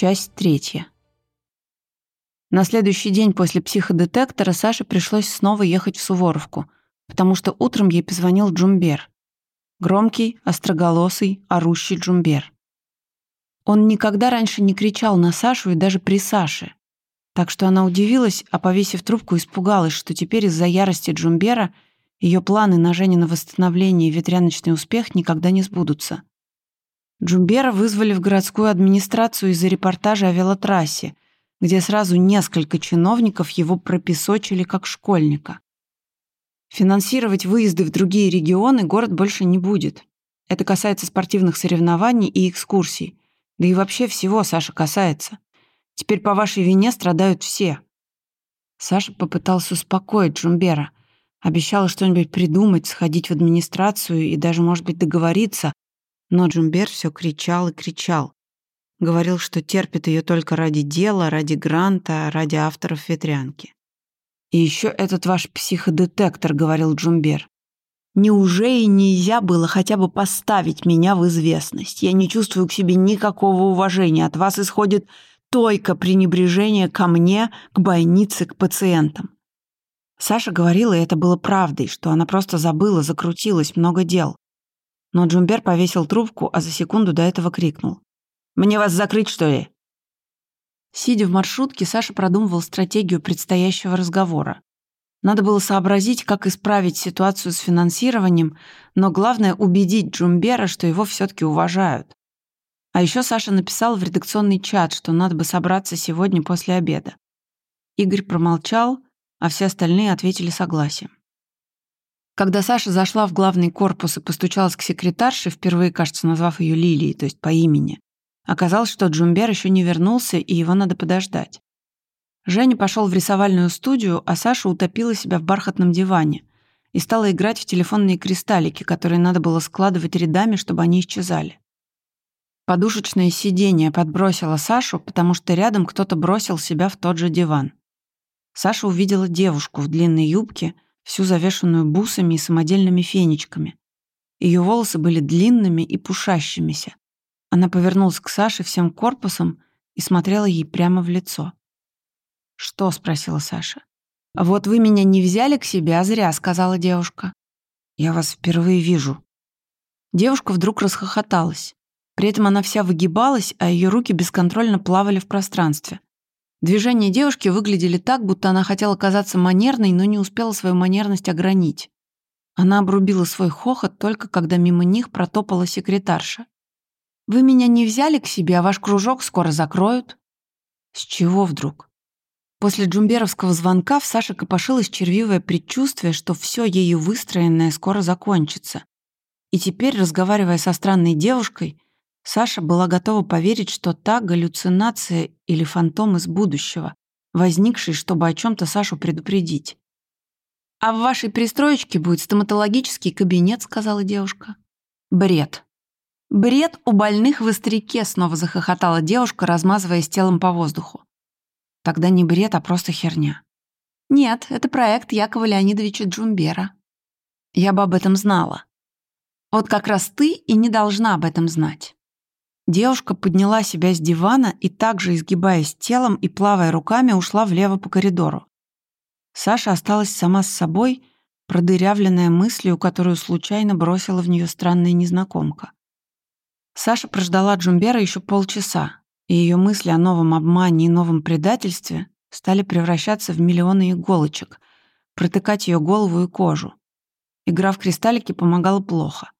Часть третья. На следующий день после психодетектора Саше пришлось снова ехать в Суворовку, потому что утром ей позвонил Джумбер. Громкий, остроголосый, орущий Джумбер. Он никогда раньше не кричал на Сашу и даже при Саше. Так что она удивилась, а повесив трубку, испугалась, что теперь из-за ярости Джумбера ее планы на Жене на восстановление и ветряночный успех никогда не сбудутся. Джумбера вызвали в городскую администрацию из-за репортажа о велотрассе, где сразу несколько чиновников его пропесочили как школьника. Финансировать выезды в другие регионы город больше не будет. Это касается спортивных соревнований и экскурсий. Да и вообще всего, Саша, касается. Теперь по вашей вине страдают все. Саша попытался успокоить Джумбера. Обещала что-нибудь придумать, сходить в администрацию и даже, может быть, договориться, но Джумбер все кричал и кричал. Говорил, что терпит ее только ради дела, ради гранта, ради авторов «Ветрянки». «И еще этот ваш психодетектор», — говорил Джумбер. «Неужели нельзя было хотя бы поставить меня в известность? Я не чувствую к себе никакого уважения. От вас исходит только пренебрежение ко мне, к больнице, к пациентам». Саша говорила, и это было правдой, что она просто забыла, закрутилась, много дел. Но Джумбер повесил трубку, а за секунду до этого крикнул. «Мне вас закрыть, что ли?» Сидя в маршрутке, Саша продумывал стратегию предстоящего разговора. Надо было сообразить, как исправить ситуацию с финансированием, но главное убедить Джумбера, что его все-таки уважают. А еще Саша написал в редакционный чат, что надо бы собраться сегодня после обеда. Игорь промолчал, а все остальные ответили согласием. Когда Саша зашла в главный корпус и постучалась к секретарше, впервые, кажется, назвав ее Лилией, то есть по имени, оказалось, что Джумбер еще не вернулся, и его надо подождать. Женя пошел в рисовальную студию, а Саша утопила себя в бархатном диване и стала играть в телефонные кристаллики, которые надо было складывать рядами, чтобы они исчезали. Подушечное сиденье подбросило Сашу, потому что рядом кто-то бросил себя в тот же диван. Саша увидела девушку в длинной юбке — всю завешенную бусами и самодельными фенечками. Ее волосы были длинными и пушащимися. Она повернулась к Саше всем корпусом и смотрела ей прямо в лицо. «Что?» — спросила Саша. «Вот вы меня не взяли к себе, а зря», — сказала девушка. «Я вас впервые вижу». Девушка вдруг расхохоталась. При этом она вся выгибалась, а ее руки бесконтрольно плавали в пространстве. Движения девушки выглядели так, будто она хотела казаться манерной, но не успела свою манерность огранить. Она обрубила свой хохот только когда мимо них протопала секретарша. «Вы меня не взяли к себе, а ваш кружок скоро закроют». С чего вдруг? После джумберовского звонка в Саше копошилось червивое предчувствие, что все ею выстроенное скоро закончится. И теперь, разговаривая со странной девушкой, Саша была готова поверить, что та галлюцинация или фантом из будущего, возникший, чтобы о чем то Сашу предупредить. «А в вашей пристроечке будет стоматологический кабинет», — сказала девушка. «Бред». «Бред у больных в истерике», — снова захохотала девушка, размазываясь телом по воздуху. «Тогда не бред, а просто херня». «Нет, это проект Якова Леонидовича Джумбера». «Я бы об этом знала». «Вот как раз ты и не должна об этом знать». Девушка подняла себя с дивана и также, изгибаясь телом и плавая руками, ушла влево по коридору. Саша осталась сама с собой, продырявленная мыслью, которую случайно бросила в нее странная незнакомка. Саша прождала Джумбера еще полчаса, и ее мысли о новом обмане и новом предательстве стали превращаться в миллионы иголочек, протыкать ее голову и кожу. Игра в кристаллики помогала плохо.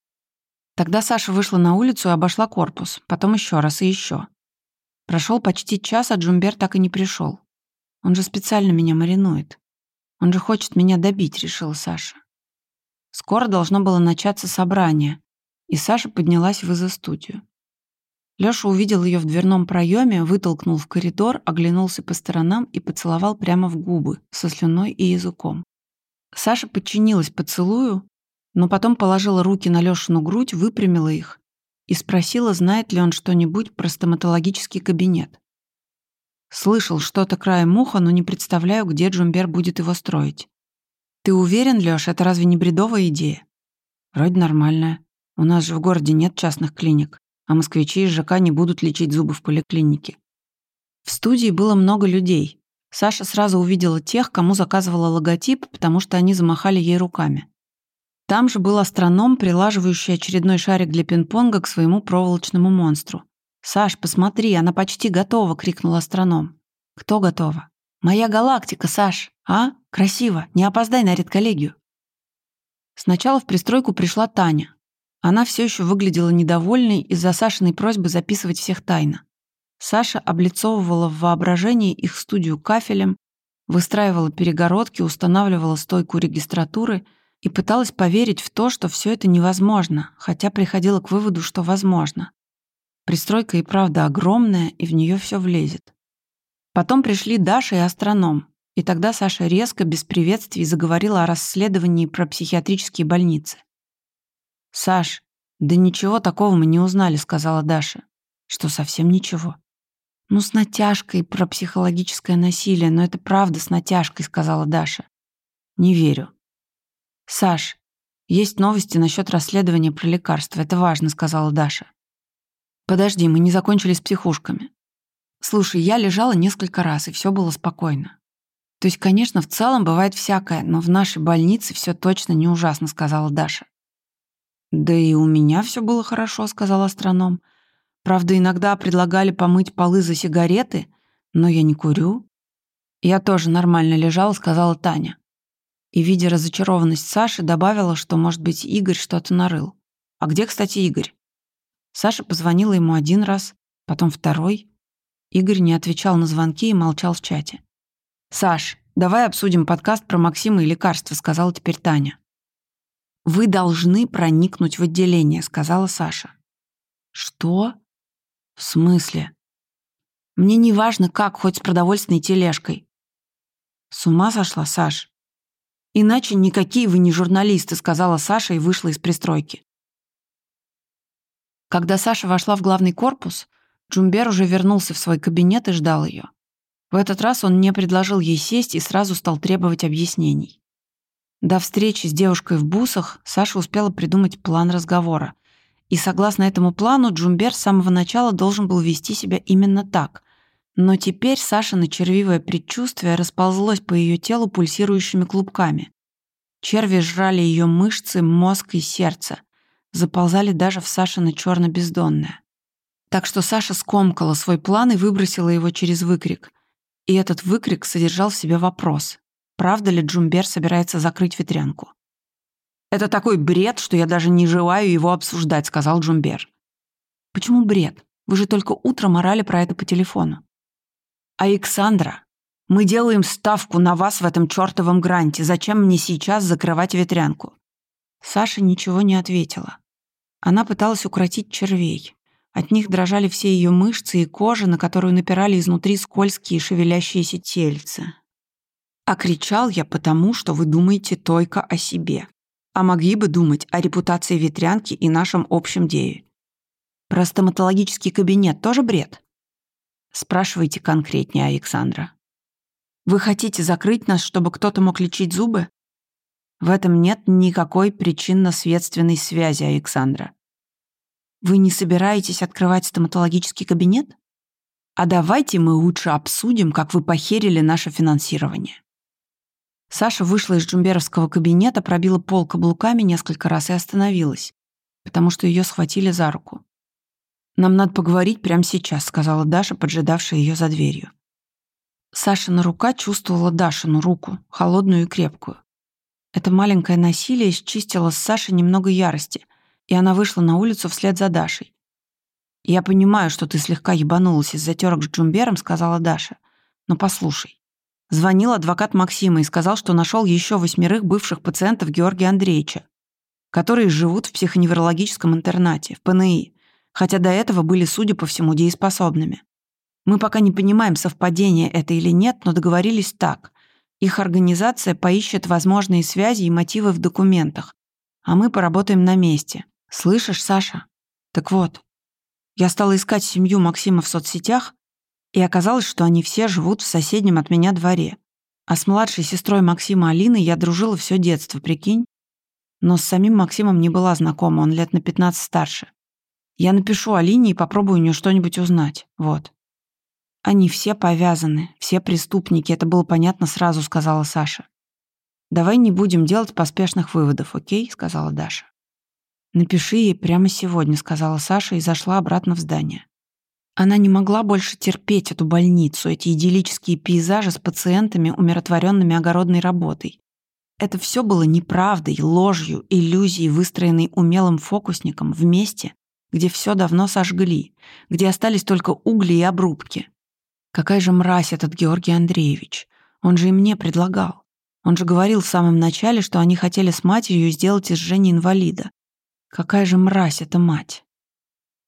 Тогда Саша вышла на улицу и обошла корпус, потом еще раз и еще. Прошел почти час, а Джумбер так и не пришел. Он же специально меня маринует. Он же хочет меня добить, решила Саша. Скоро должно было начаться собрание, и Саша поднялась в изо-студию. Лёша увидел ее в дверном проеме, вытолкнул в коридор, оглянулся по сторонам и поцеловал прямо в губы, со слюной и языком. Саша подчинилась поцелую, но потом положила руки на Лёшину грудь, выпрямила их и спросила, знает ли он что-нибудь про стоматологический кабинет. Слышал что-то краем уха, но не представляю, где Джумбер будет его строить. Ты уверен, Лёш, это разве не бредовая идея? Вроде нормальная. У нас же в городе нет частных клиник, а москвичи из ЖК не будут лечить зубы в поликлинике. В студии было много людей. Саша сразу увидела тех, кому заказывала логотип, потому что они замахали ей руками. Там же был астроном, прилаживающий очередной шарик для пинг-понга к своему проволочному монстру. «Саш, посмотри, она почти готова!» — крикнул астроном. «Кто готова?» «Моя галактика, Саш! А? Красиво! Не опоздай на редколлегию!» Сначала в пристройку пришла Таня. Она все еще выглядела недовольной из-за Сашиной просьбы записывать всех тайно. Саша облицовывала в воображении их студию кафелем, выстраивала перегородки, устанавливала стойку регистратуры и пыталась поверить в то, что все это невозможно, хотя приходила к выводу, что возможно. Пристройка и правда огромная, и в нее все влезет. Потом пришли Даша и астроном, и тогда Саша резко, без приветствий, заговорила о расследовании про психиатрические больницы. «Саш, да ничего такого мы не узнали», — сказала Даша. «Что, совсем ничего?» «Ну, с натяжкой про психологическое насилие, но это правда с натяжкой», — сказала Даша. «Не верю». «Саш, есть новости насчет расследования про лекарства, это важно», — сказала Даша. «Подожди, мы не закончили с психушками. Слушай, я лежала несколько раз, и все было спокойно. То есть, конечно, в целом бывает всякое, но в нашей больнице все точно не ужасно», — сказала Даша. «Да и у меня все было хорошо», — сказал астроном. Правда, иногда предлагали помыть полы за сигареты, но я не курю. Я тоже нормально лежала, сказала Таня. И, видя разочарованность Саши, добавила, что, может быть, Игорь что-то нарыл. А где, кстати, Игорь? Саша позвонила ему один раз, потом второй. Игорь не отвечал на звонки и молчал в чате. «Саш, давай обсудим подкаст про Максима и лекарства», — сказала теперь Таня. «Вы должны проникнуть в отделение», — сказала Саша. «Что?» «В смысле?» «Мне не важно, как, хоть с продовольственной тележкой». «С ума сошла, Саш?» «Иначе никакие вы не журналисты», — сказала Саша и вышла из пристройки. Когда Саша вошла в главный корпус, Джумбер уже вернулся в свой кабинет и ждал ее. В этот раз он не предложил ей сесть и сразу стал требовать объяснений. До встречи с девушкой в бусах Саша успела придумать план разговора, и согласно этому плану Джумбер с самого начала должен был вести себя именно так. Но теперь Сашино червивое предчувствие расползлось по ее телу пульсирующими клубками. Черви жрали ее мышцы, мозг и сердце. Заползали даже в Сашино черно бездонное. Так что Саша скомкала свой план и выбросила его через выкрик. И этот выкрик содержал в себе вопрос. Правда ли Джумбер собирается закрыть ветрянку? «Это такой бред, что я даже не желаю его обсуждать», — сказал Джумбер. «Почему бред? Вы же только утром орали про это по телефону». «Александра, мы делаем ставку на вас в этом чертовом гранте. Зачем мне сейчас закрывать ветрянку?» Саша ничего не ответила. Она пыталась укротить червей. От них дрожали все ее мышцы и кожа, на которую напирали изнутри скользкие шевелящиеся тельца. А кричал я потому, что вы думаете только о себе а могли бы думать о репутации ветрянки и нашем общем деле. Про стоматологический кабинет тоже бред? Спрашивайте конкретнее, Александра. Вы хотите закрыть нас, чтобы кто-то мог лечить зубы? В этом нет никакой причинно-следственной связи, Александра. Вы не собираетесь открывать стоматологический кабинет? А давайте мы лучше обсудим, как вы похерили наше финансирование. Саша вышла из джумберовского кабинета, пробила пол каблуками несколько раз и остановилась, потому что ее схватили за руку. «Нам надо поговорить прямо сейчас», — сказала Даша, поджидавшая ее за дверью. Сашина рука чувствовала Дашину руку, холодную и крепкую. Это маленькое насилие счистило с Сашей немного ярости, и она вышла на улицу вслед за Дашей. «Я понимаю, что ты слегка ебанулась из-за терок с Джумбером», — сказала Даша. «Но послушай, Звонил адвокат Максима и сказал, что нашел еще восьмерых бывших пациентов Георгия Андреевича, которые живут в психоневрологическом интернате, в ПНИ, хотя до этого были, судя по всему, дееспособными. Мы пока не понимаем, совпадение это или нет, но договорились так. Их организация поищет возможные связи и мотивы в документах, а мы поработаем на месте. Слышишь, Саша? Так вот, я стала искать семью Максима в соцсетях, и оказалось, что они все живут в соседнем от меня дворе. А с младшей сестрой Максима Алиной я дружила все детство, прикинь? Но с самим Максимом не была знакома, он лет на 15 старше. Я напишу Алине и попробую у нее что-нибудь узнать. Вот. Они все повязаны, все преступники, это было понятно сразу, сказала Саша. Давай не будем делать поспешных выводов, окей, сказала Даша. Напиши ей прямо сегодня, сказала Саша и зашла обратно в здание. Она не могла больше терпеть эту больницу, эти идиллические пейзажи с пациентами, умиротворенными огородной работой. Это все было неправдой, ложью, иллюзией, выстроенной умелым фокусником в месте, где все давно сожгли, где остались только угли и обрубки. Какая же мразь этот Георгий Андреевич. Он же и мне предлагал. Он же говорил в самом начале, что они хотели с матерью сделать из Жени инвалида. Какая же мразь эта мать.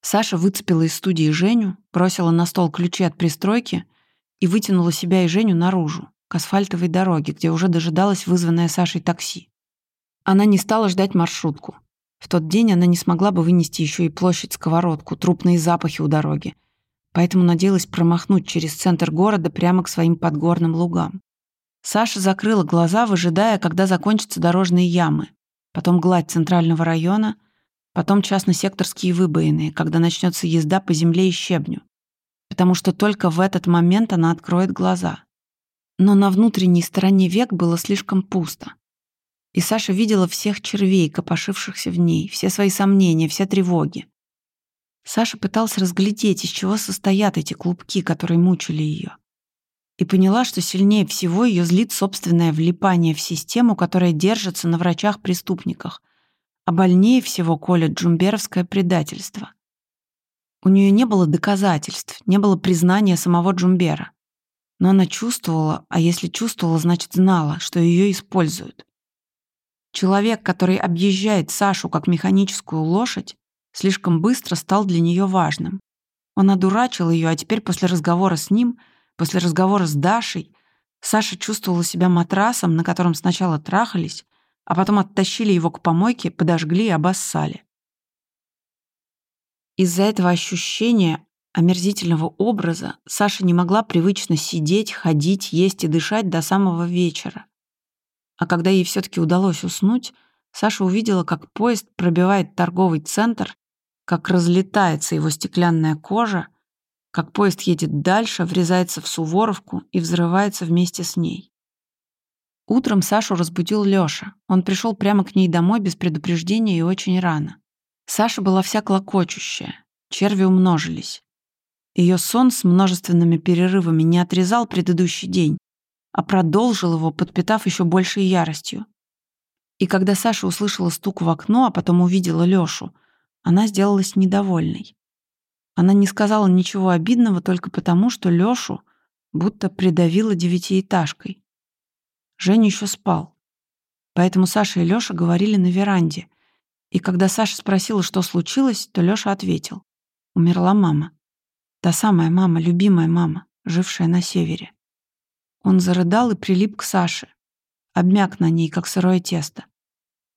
Саша выцепила из студии Женю, бросила на стол ключи от пристройки и вытянула себя и Женю наружу, к асфальтовой дороге, где уже дожидалась вызванное Сашей такси. Она не стала ждать маршрутку. В тот день она не смогла бы вынести еще и площадь-сковородку, трупные запахи у дороги, поэтому надеялась промахнуть через центр города прямо к своим подгорным лугам. Саша закрыла глаза, выжидая, когда закончатся дорожные ямы, потом гладь центрального района, потом частно-секторские выбоины, когда начнется езда по земле и щебню, потому что только в этот момент она откроет глаза. Но на внутренней стороне век было слишком пусто. И Саша видела всех червей, копошившихся в ней, все свои сомнения, все тревоги. Саша пытался разглядеть, из чего состоят эти клубки, которые мучили ее. И поняла, что сильнее всего ее злит собственное влипание в систему, которая держится на врачах-преступниках, а больнее всего колет джумберовское предательство. У нее не было доказательств, не было признания самого Джумбера. Но она чувствовала, а если чувствовала, значит знала, что ее используют. Человек, который объезжает Сашу как механическую лошадь, слишком быстро стал для нее важным. Он одурачил ее, а теперь после разговора с ним, после разговора с Дашей, Саша чувствовала себя матрасом, на котором сначала трахались, а потом оттащили его к помойке, подожгли и обоссали. Из-за этого ощущения омерзительного образа Саша не могла привычно сидеть, ходить, есть и дышать до самого вечера. А когда ей все таки удалось уснуть, Саша увидела, как поезд пробивает торговый центр как разлетается его стеклянная кожа, как поезд едет дальше, врезается в Суворовку и взрывается вместе с ней. Утром Сашу разбудил Лёша. Он пришел прямо к ней домой без предупреждения и очень рано. Саша была вся клокочущая, черви умножились. Ее сон с множественными перерывами не отрезал предыдущий день, а продолжил его, подпитав еще большей яростью. И когда Саша услышала стук в окно, а потом увидела Лёшу, она сделалась недовольной. Она не сказала ничего обидного только потому, что Лёшу будто придавила девятиэтажкой. Женя еще спал. Поэтому Саша и Лёша говорили на веранде. И когда Саша спросила, что случилось, то Лёша ответил. Умерла мама. Та самая мама, любимая мама, жившая на севере. Он зарыдал и прилип к Саше. Обмяк на ней, как сырое тесто.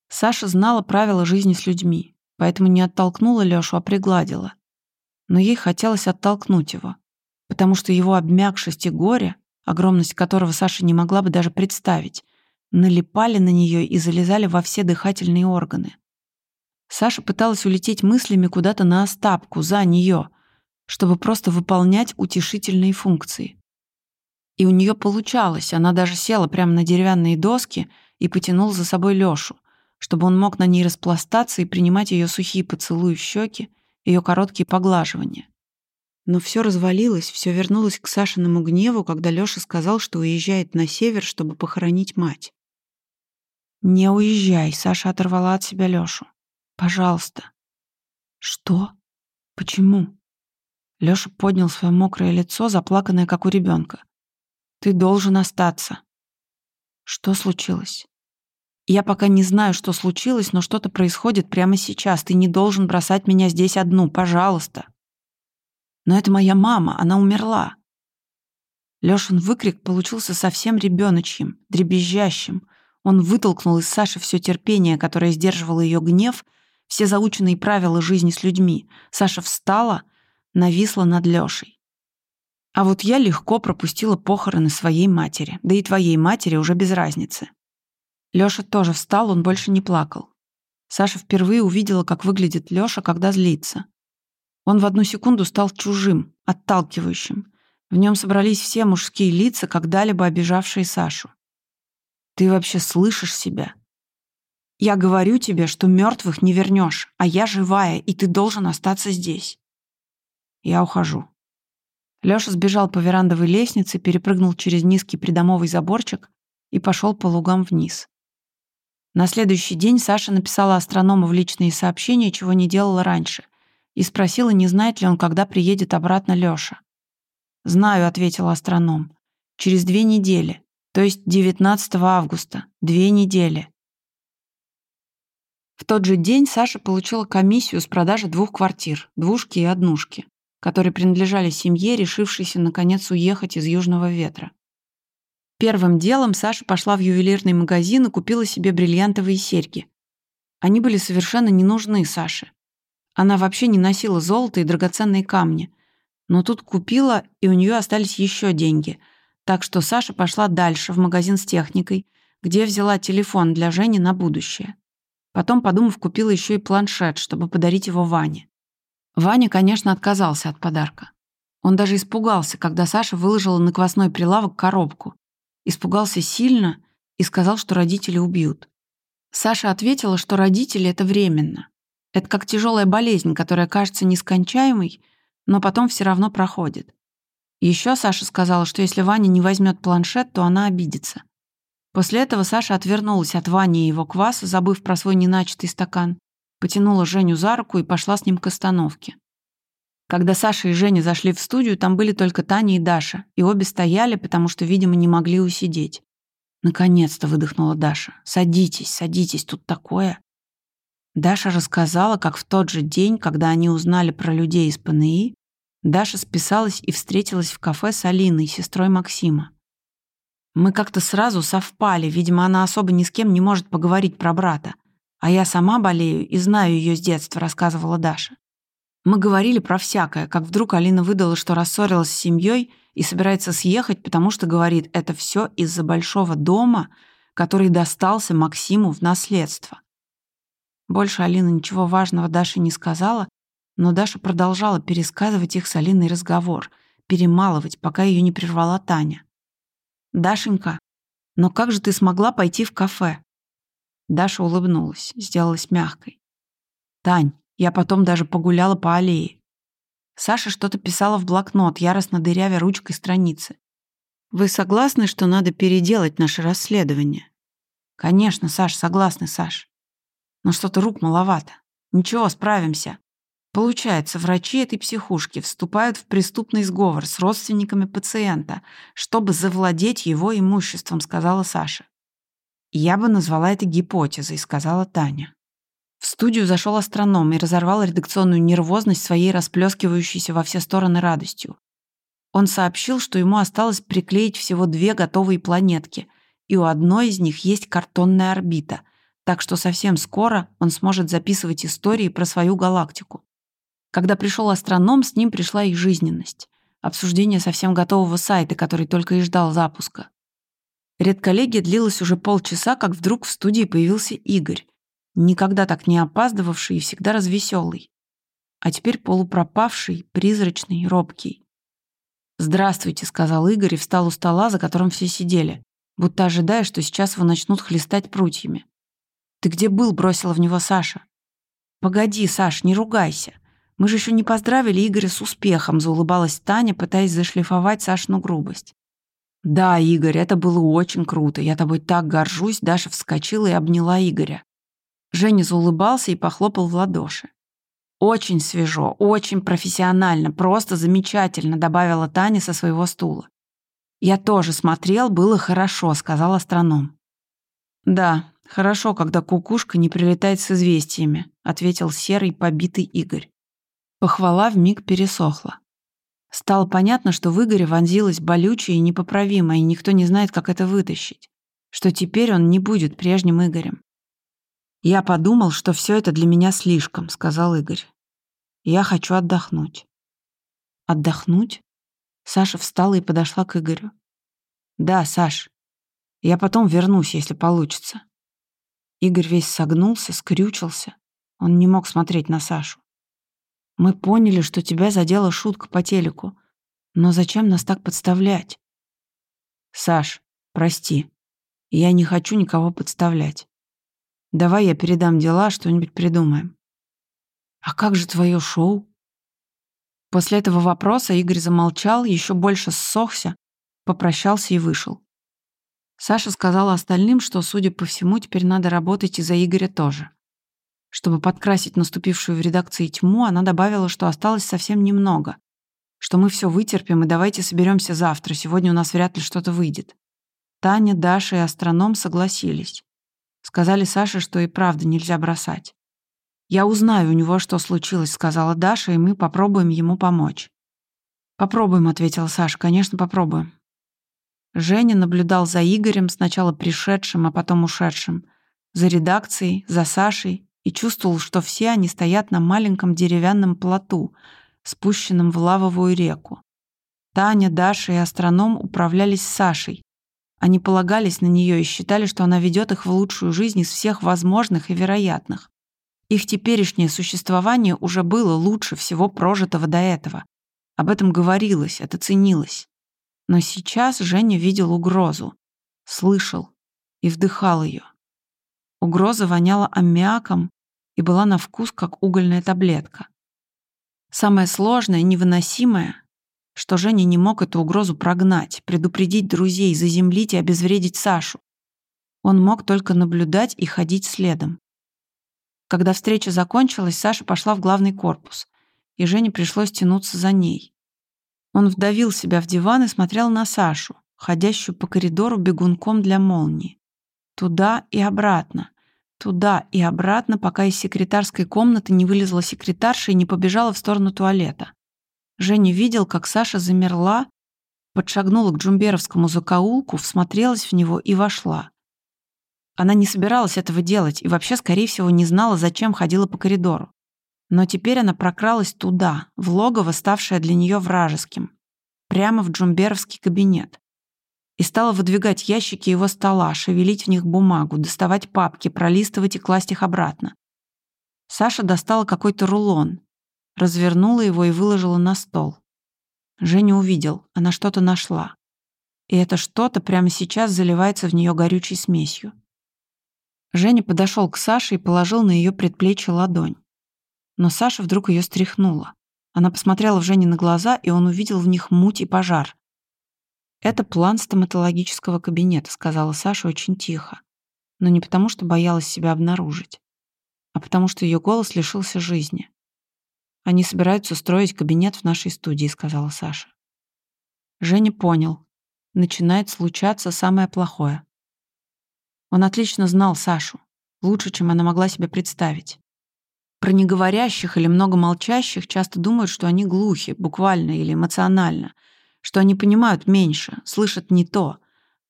Саша знала правила жизни с людьми поэтому не оттолкнула Лёшу, а пригладила. Но ей хотелось оттолкнуть его, потому что его обмякшесть и горе, огромность которого Саша не могла бы даже представить, налипали на нее и залезали во все дыхательные органы. Саша пыталась улететь мыслями куда-то на остапку, за нее, чтобы просто выполнять утешительные функции. И у нее получалось, она даже села прямо на деревянные доски и потянула за собой Лёшу чтобы он мог на ней распластаться и принимать ее сухие поцелуи в щеки, ее короткие поглаживания. Но все развалилось, все вернулось к Сашиному гневу, когда Лёша сказал, что уезжает на север, чтобы похоронить мать. «Не уезжай», — Саша оторвала от себя Лёшу. «Пожалуйста». «Что? Почему?» Лёша поднял свое мокрое лицо, заплаканное, как у ребенка. «Ты должен остаться». «Что случилось?» Я пока не знаю, что случилось, но что-то происходит прямо сейчас. Ты не должен бросать меня здесь одну, пожалуйста. Но это моя мама, она умерла. Лёшин выкрик получился совсем ребёночьим, дребезжащим. Он вытолкнул из Саши все терпение, которое сдерживало ее гнев, все заученные правила жизни с людьми. Саша встала, нависла над Лёшей. А вот я легко пропустила похороны своей матери, да и твоей матери уже без разницы. Лёша тоже встал, он больше не плакал. Саша впервые увидела, как выглядит Лёша, когда злится. Он в одну секунду стал чужим, отталкивающим. В нем собрались все мужские лица, когда-либо обижавшие Сашу. «Ты вообще слышишь себя? Я говорю тебе, что мертвых не вернешь, а я живая, и ты должен остаться здесь. Я ухожу». Лёша сбежал по верандовой лестнице, перепрыгнул через низкий придомовый заборчик и пошел по лугам вниз. На следующий день Саша написала астроному в личные сообщения, чего не делала раньше, и спросила, не знает ли он, когда приедет обратно Лёша. «Знаю», — ответил астроном. «Через две недели, то есть 19 августа. Две недели». В тот же день Саша получила комиссию с продажи двух квартир, двушки и однушки, которые принадлежали семье, решившейся наконец уехать из Южного ветра. Первым делом Саша пошла в ювелирный магазин и купила себе бриллиантовые серьги. Они были совершенно не нужны Саше. Она вообще не носила золото и драгоценные камни. Но тут купила, и у нее остались еще деньги. Так что Саша пошла дальше, в магазин с техникой, где взяла телефон для Жени на будущее. Потом, подумав, купила еще и планшет, чтобы подарить его Ване. Ваня, конечно, отказался от подарка. Он даже испугался, когда Саша выложила на квасной прилавок коробку. Испугался сильно и сказал, что родители убьют. Саша ответила, что родители — это временно. Это как тяжелая болезнь, которая кажется нескончаемой, но потом все равно проходит. Еще Саша сказала, что если Ваня не возьмет планшет, то она обидится. После этого Саша отвернулась от Вани и его кваса, забыв про свой неначатый стакан, потянула Женю за руку и пошла с ним к остановке. Когда Саша и Женя зашли в студию, там были только Таня и Даша, и обе стояли, потому что, видимо, не могли усидеть. Наконец-то выдохнула Даша. «Садитесь, садитесь, тут такое». Даша рассказала, как в тот же день, когда они узнали про людей из ПНИ, Даша списалась и встретилась в кафе с Алиной, сестрой Максима. Мы как-то сразу совпали, видимо, она особо ни с кем не может поговорить про брата. А я сама болею и знаю ее с детства, рассказывала Даша. Мы говорили про всякое, как вдруг Алина выдала, что рассорилась с семьей и собирается съехать, потому что, говорит, это все из-за большого дома, который достался Максиму в наследство. Больше Алина ничего важного Даше не сказала, но Даша продолжала пересказывать их с Алиной разговор, перемалывать, пока ее не прервала Таня. «Дашенька, но как же ты смогла пойти в кафе?» Даша улыбнулась, сделалась мягкой. «Тань, я потом даже погуляла по аллее. Саша что-то писала в блокнот, яростно дырявя ручкой страницы. «Вы согласны, что надо переделать наше расследование?» «Конечно, Саш, согласны, Саш. Но что-то рук маловато. Ничего, справимся. Получается, врачи этой психушки вступают в преступный сговор с родственниками пациента, чтобы завладеть его имуществом, сказала Саша. Я бы назвала это гипотезой, сказала Таня. В студию зашел астроном и разорвал редакционную нервозность своей расплескивающейся во все стороны радостью. Он сообщил, что ему осталось приклеить всего две готовые планетки, и у одной из них есть картонная орбита, так что совсем скоро он сможет записывать истории про свою галактику. Когда пришел астроном, с ним пришла и жизненность. Обсуждение совсем готового сайта, который только и ждал запуска. Редколлегия длилась уже полчаса, как вдруг в студии появился Игорь никогда так не опаздывавший и всегда развеселый, а теперь полупропавший, призрачный, робкий. «Здравствуйте», — сказал Игорь и встал у стола, за которым все сидели, будто ожидая, что сейчас его начнут хлестать прутьями. «Ты где был?» — бросила в него Саша. «Погоди, Саш, не ругайся. Мы же еще не поздравили Игоря с успехом», — заулыбалась Таня, пытаясь зашлифовать Сашину грубость. «Да, Игорь, это было очень круто. Я тобой так горжусь», — Даша вскочила и обняла Игоря. Женя заулыбался и похлопал в ладоши. «Очень свежо, очень профессионально, просто замечательно», добавила Таня со своего стула. «Я тоже смотрел, было хорошо», — сказал астроном. «Да, хорошо, когда кукушка не прилетает с известиями», — ответил серый побитый Игорь. Похвала вмиг пересохла. Стало понятно, что в Игоре вонзилась болючая и непоправимая, и никто не знает, как это вытащить. Что теперь он не будет прежним Игорем. «Я подумал, что все это для меня слишком», — сказал Игорь. «Я хочу отдохнуть». «Отдохнуть?» Саша встала и подошла к Игорю. «Да, Саш, я потом вернусь, если получится». Игорь весь согнулся, скрючился. Он не мог смотреть на Сашу. «Мы поняли, что тебя задела шутка по телеку. Но зачем нас так подставлять? Саш, прости. Я не хочу никого подставлять. Давай я передам дела, что-нибудь придумаем. А как же твое шоу? После этого вопроса Игорь замолчал, еще больше ссохся, попрощался и вышел. Саша сказала остальным, что, судя по всему, теперь надо работать и за Игоря тоже. Чтобы подкрасить наступившую в редакции тьму, она добавила, что осталось совсем немного, что мы все вытерпим и давайте соберемся завтра, сегодня у нас вряд ли что-то выйдет. Таня, Даша и астроном согласились. Сказали Саше, что и правда нельзя бросать. «Я узнаю у него, что случилось», — сказала Даша, «и мы попробуем ему помочь». «Попробуем», — ответил Саша, «конечно, попробуем». Женя наблюдал за Игорем, сначала пришедшим, а потом ушедшим, за редакцией, за Сашей, и чувствовал, что все они стоят на маленьком деревянном плоту, спущенном в лавовую реку. Таня, Даша и астроном управлялись Сашей. Они полагались на нее и считали, что она ведет их в лучшую жизнь из всех возможных и вероятных. Их теперешнее существование уже было лучше всего прожитого до этого. Об этом говорилось, это ценилось. Но сейчас Женя видел угрозу, слышал и вдыхал ее. Угроза воняла аммиаком и была на вкус, как угольная таблетка. Самое сложное, невыносимое, что Женя не мог эту угрозу прогнать, предупредить друзей, заземлить и обезвредить Сашу. Он мог только наблюдать и ходить следом. Когда встреча закончилась, Саша пошла в главный корпус, и Жене пришлось тянуться за ней. Он вдавил себя в диван и смотрел на Сашу, ходящую по коридору бегунком для молнии. Туда и обратно. Туда и обратно, пока из секретарской комнаты не вылезла секретарша и не побежала в сторону туалета. Женя видел, как Саша замерла, подшагнула к джумберовскому закоулку, всмотрелась в него и вошла. Она не собиралась этого делать и вообще, скорее всего, не знала, зачем ходила по коридору. Но теперь она прокралась туда, в логово, ставшее для нее вражеским, прямо в джумберовский кабинет и стала выдвигать ящики его стола, шевелить в них бумагу, доставать папки, пролистывать и класть их обратно. Саша достала какой-то рулон, развернула его и выложила на стол. Женя увидел, она что-то нашла. И это что-то прямо сейчас заливается в нее горючей смесью. Женя подошел к Саше и положил на ее предплечье ладонь. Но Саша вдруг ее стряхнула. Она посмотрела в Жене на глаза, и он увидел в них муть и пожар. «Это план стоматологического кабинета», — сказала Саша очень тихо. Но не потому, что боялась себя обнаружить, а потому что ее голос лишился жизни. «Они собираются строить кабинет в нашей студии», — сказала Саша. Женя понял. Начинает случаться самое плохое. Он отлично знал Сашу, лучше, чем она могла себе представить. Про неговорящих или много молчащих часто думают, что они глухи, буквально или эмоционально — что они понимают меньше, слышат не то,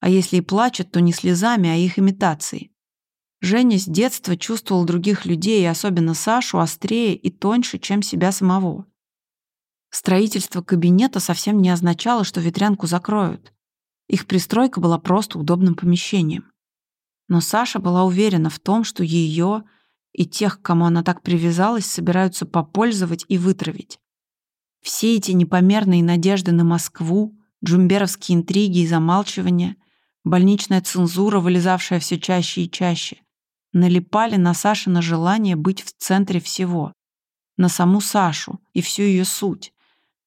а если и плачут, то не слезами, а их имитацией. Женя с детства чувствовал других людей, и особенно Сашу, острее и тоньше, чем себя самого. Строительство кабинета совсем не означало, что ветрянку закроют. Их пристройка была просто удобным помещением. Но Саша была уверена в том, что ее и тех, к кому она так привязалась, собираются попользовать и вытравить. Все эти непомерные надежды на Москву, джумберовские интриги и замалчивания, больничная цензура, вылезавшая все чаще и чаще, налипали на Сашино желание быть в центре всего, на саму Сашу и всю ее суть.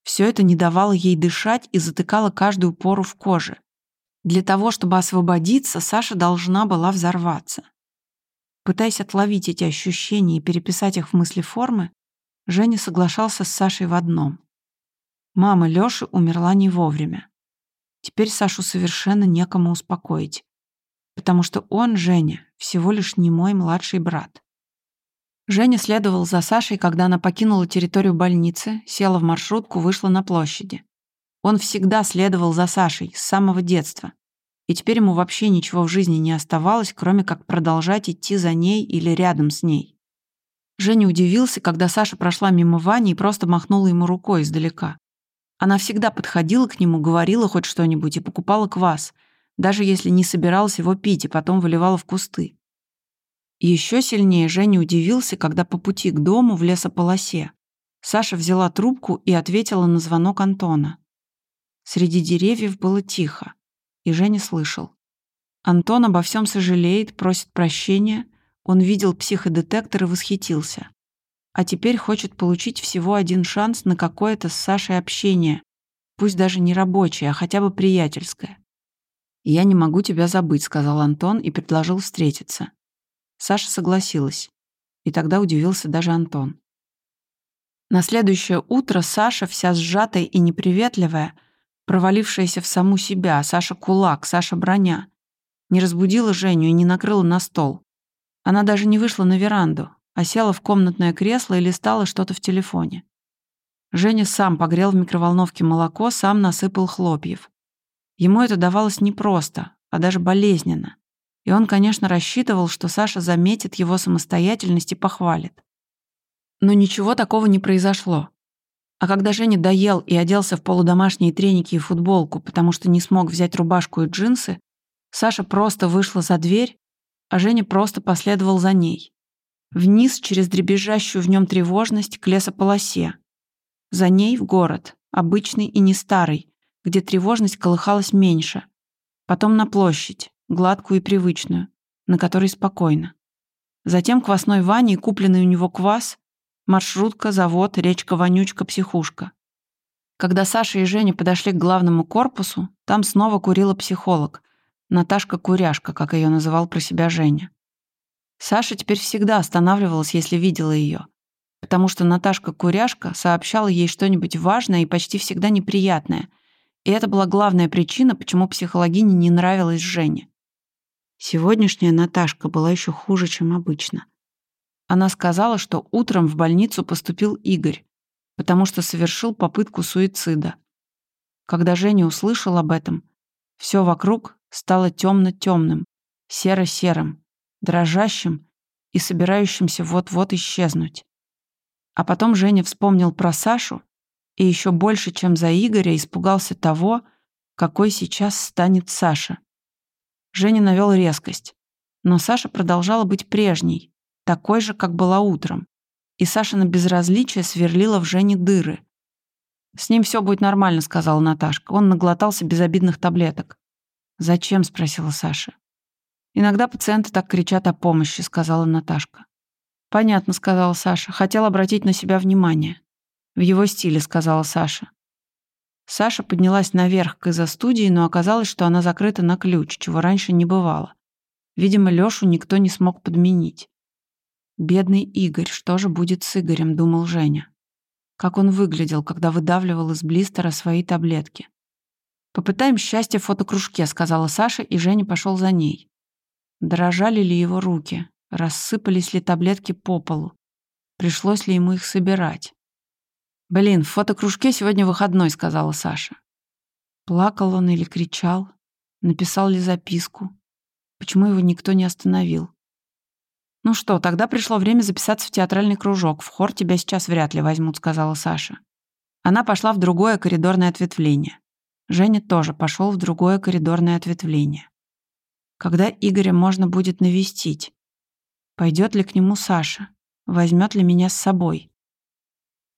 Все это не давало ей дышать и затыкало каждую пору в коже. Для того, чтобы освободиться, Саша должна была взорваться. Пытаясь отловить эти ощущения и переписать их в мысли формы, Женя соглашался с Сашей в одном. Мама Лёши умерла не вовремя. Теперь Сашу совершенно некому успокоить, потому что он, Женя, всего лишь не мой младший брат. Женя следовал за Сашей, когда она покинула территорию больницы, села в маршрутку, вышла на площади. Он всегда следовал за Сашей с самого детства. И теперь ему вообще ничего в жизни не оставалось, кроме как продолжать идти за ней или рядом с ней. Женя удивился, когда Саша прошла мимо Вани и просто махнула ему рукой издалека. Она всегда подходила к нему, говорила хоть что-нибудь и покупала квас, даже если не собиралась его пить и потом выливала в кусты. Еще сильнее Женя удивился, когда по пути к дому в лесополосе Саша взяла трубку и ответила на звонок Антона. Среди деревьев было тихо, и Женя слышал. Антон обо всем сожалеет, просит прощения, он видел психодетектор и восхитился. А теперь хочет получить всего один шанс на какое-то с Сашей общение, пусть даже не рабочее, а хотя бы приятельское. «Я не могу тебя забыть», — сказал Антон и предложил встретиться. Саша согласилась. И тогда удивился даже Антон. На следующее утро Саша, вся сжатая и неприветливая, провалившаяся в саму себя, Саша кулак, Саша броня, не разбудила Женю и не накрыла на стол. Она даже не вышла на веранду, а села в комнатное кресло и листала что-то в телефоне. Женя сам погрел в микроволновке молоко, сам насыпал хлопьев. Ему это давалось непросто, а даже болезненно. И он, конечно, рассчитывал, что Саша заметит его самостоятельность и похвалит. Но ничего такого не произошло. А когда Женя доел и оделся в полудомашние треники и футболку, потому что не смог взять рубашку и джинсы, Саша просто вышла за дверь, а Женя просто последовал за ней. Вниз через дребезжащую в нем тревожность к лесополосе. За ней в город, обычный и не старый, где тревожность колыхалась меньше. Потом на площадь, гладкую и привычную, на которой спокойно. Затем квасной Ване и купленный у него квас, маршрутка, завод, речка-вонючка, психушка. Когда Саша и Женя подошли к главному корпусу, там снова курила психолог, Наташка-куряшка, как ее называл про себя Женя. Саша теперь всегда останавливалась, если видела ее, потому что Наташка-куряшка сообщала ей что-нибудь важное и почти всегда неприятное, и это была главная причина, почему психологине не нравилась Жене. Сегодняшняя Наташка была еще хуже, чем обычно. Она сказала, что утром в больницу поступил Игорь, потому что совершил попытку суицида. Когда Женя услышал об этом, все вокруг стало темно-темным, серо-серым, дрожащим и собирающимся вот-вот исчезнуть. А потом Женя вспомнил про Сашу и еще больше, чем за Игоря, испугался того, какой сейчас станет Саша. Женя навел резкость, но Саша продолжала быть прежней, такой же, как была утром. И Саша на безразличие сверлила в Жене дыры. «С ним все будет нормально», — сказала Наташка. Он наглотался безобидных таблеток. «Зачем?» — спросила Саша. «Иногда пациенты так кричат о помощи», — сказала Наташка. «Понятно», — сказала Саша. «Хотел обратить на себя внимание». «В его стиле», — сказала Саша. Саша поднялась наверх к изо-студии, но оказалось, что она закрыта на ключ, чего раньше не бывало. Видимо, Лёшу никто не смог подменить. «Бедный Игорь, что же будет с Игорем?» — думал Женя. Как он выглядел, когда выдавливал из блистера свои таблетки. «Попытаем счастье в фотокружке», — сказала Саша, и Женя пошел за ней. Дрожали ли его руки? Рассыпались ли таблетки по полу? Пришлось ли ему их собирать? «Блин, в фотокружке сегодня выходной», — сказала Саша. Плакал он или кричал? Написал ли записку? Почему его никто не остановил? «Ну что, тогда пришло время записаться в театральный кружок. В хор тебя сейчас вряд ли возьмут», — сказала Саша. Она пошла в другое коридорное ответвление. Женя тоже пошел в другое коридорное ответвление. Когда Игоря можно будет навестить? Пойдет ли к нему Саша? Возьмет ли меня с собой?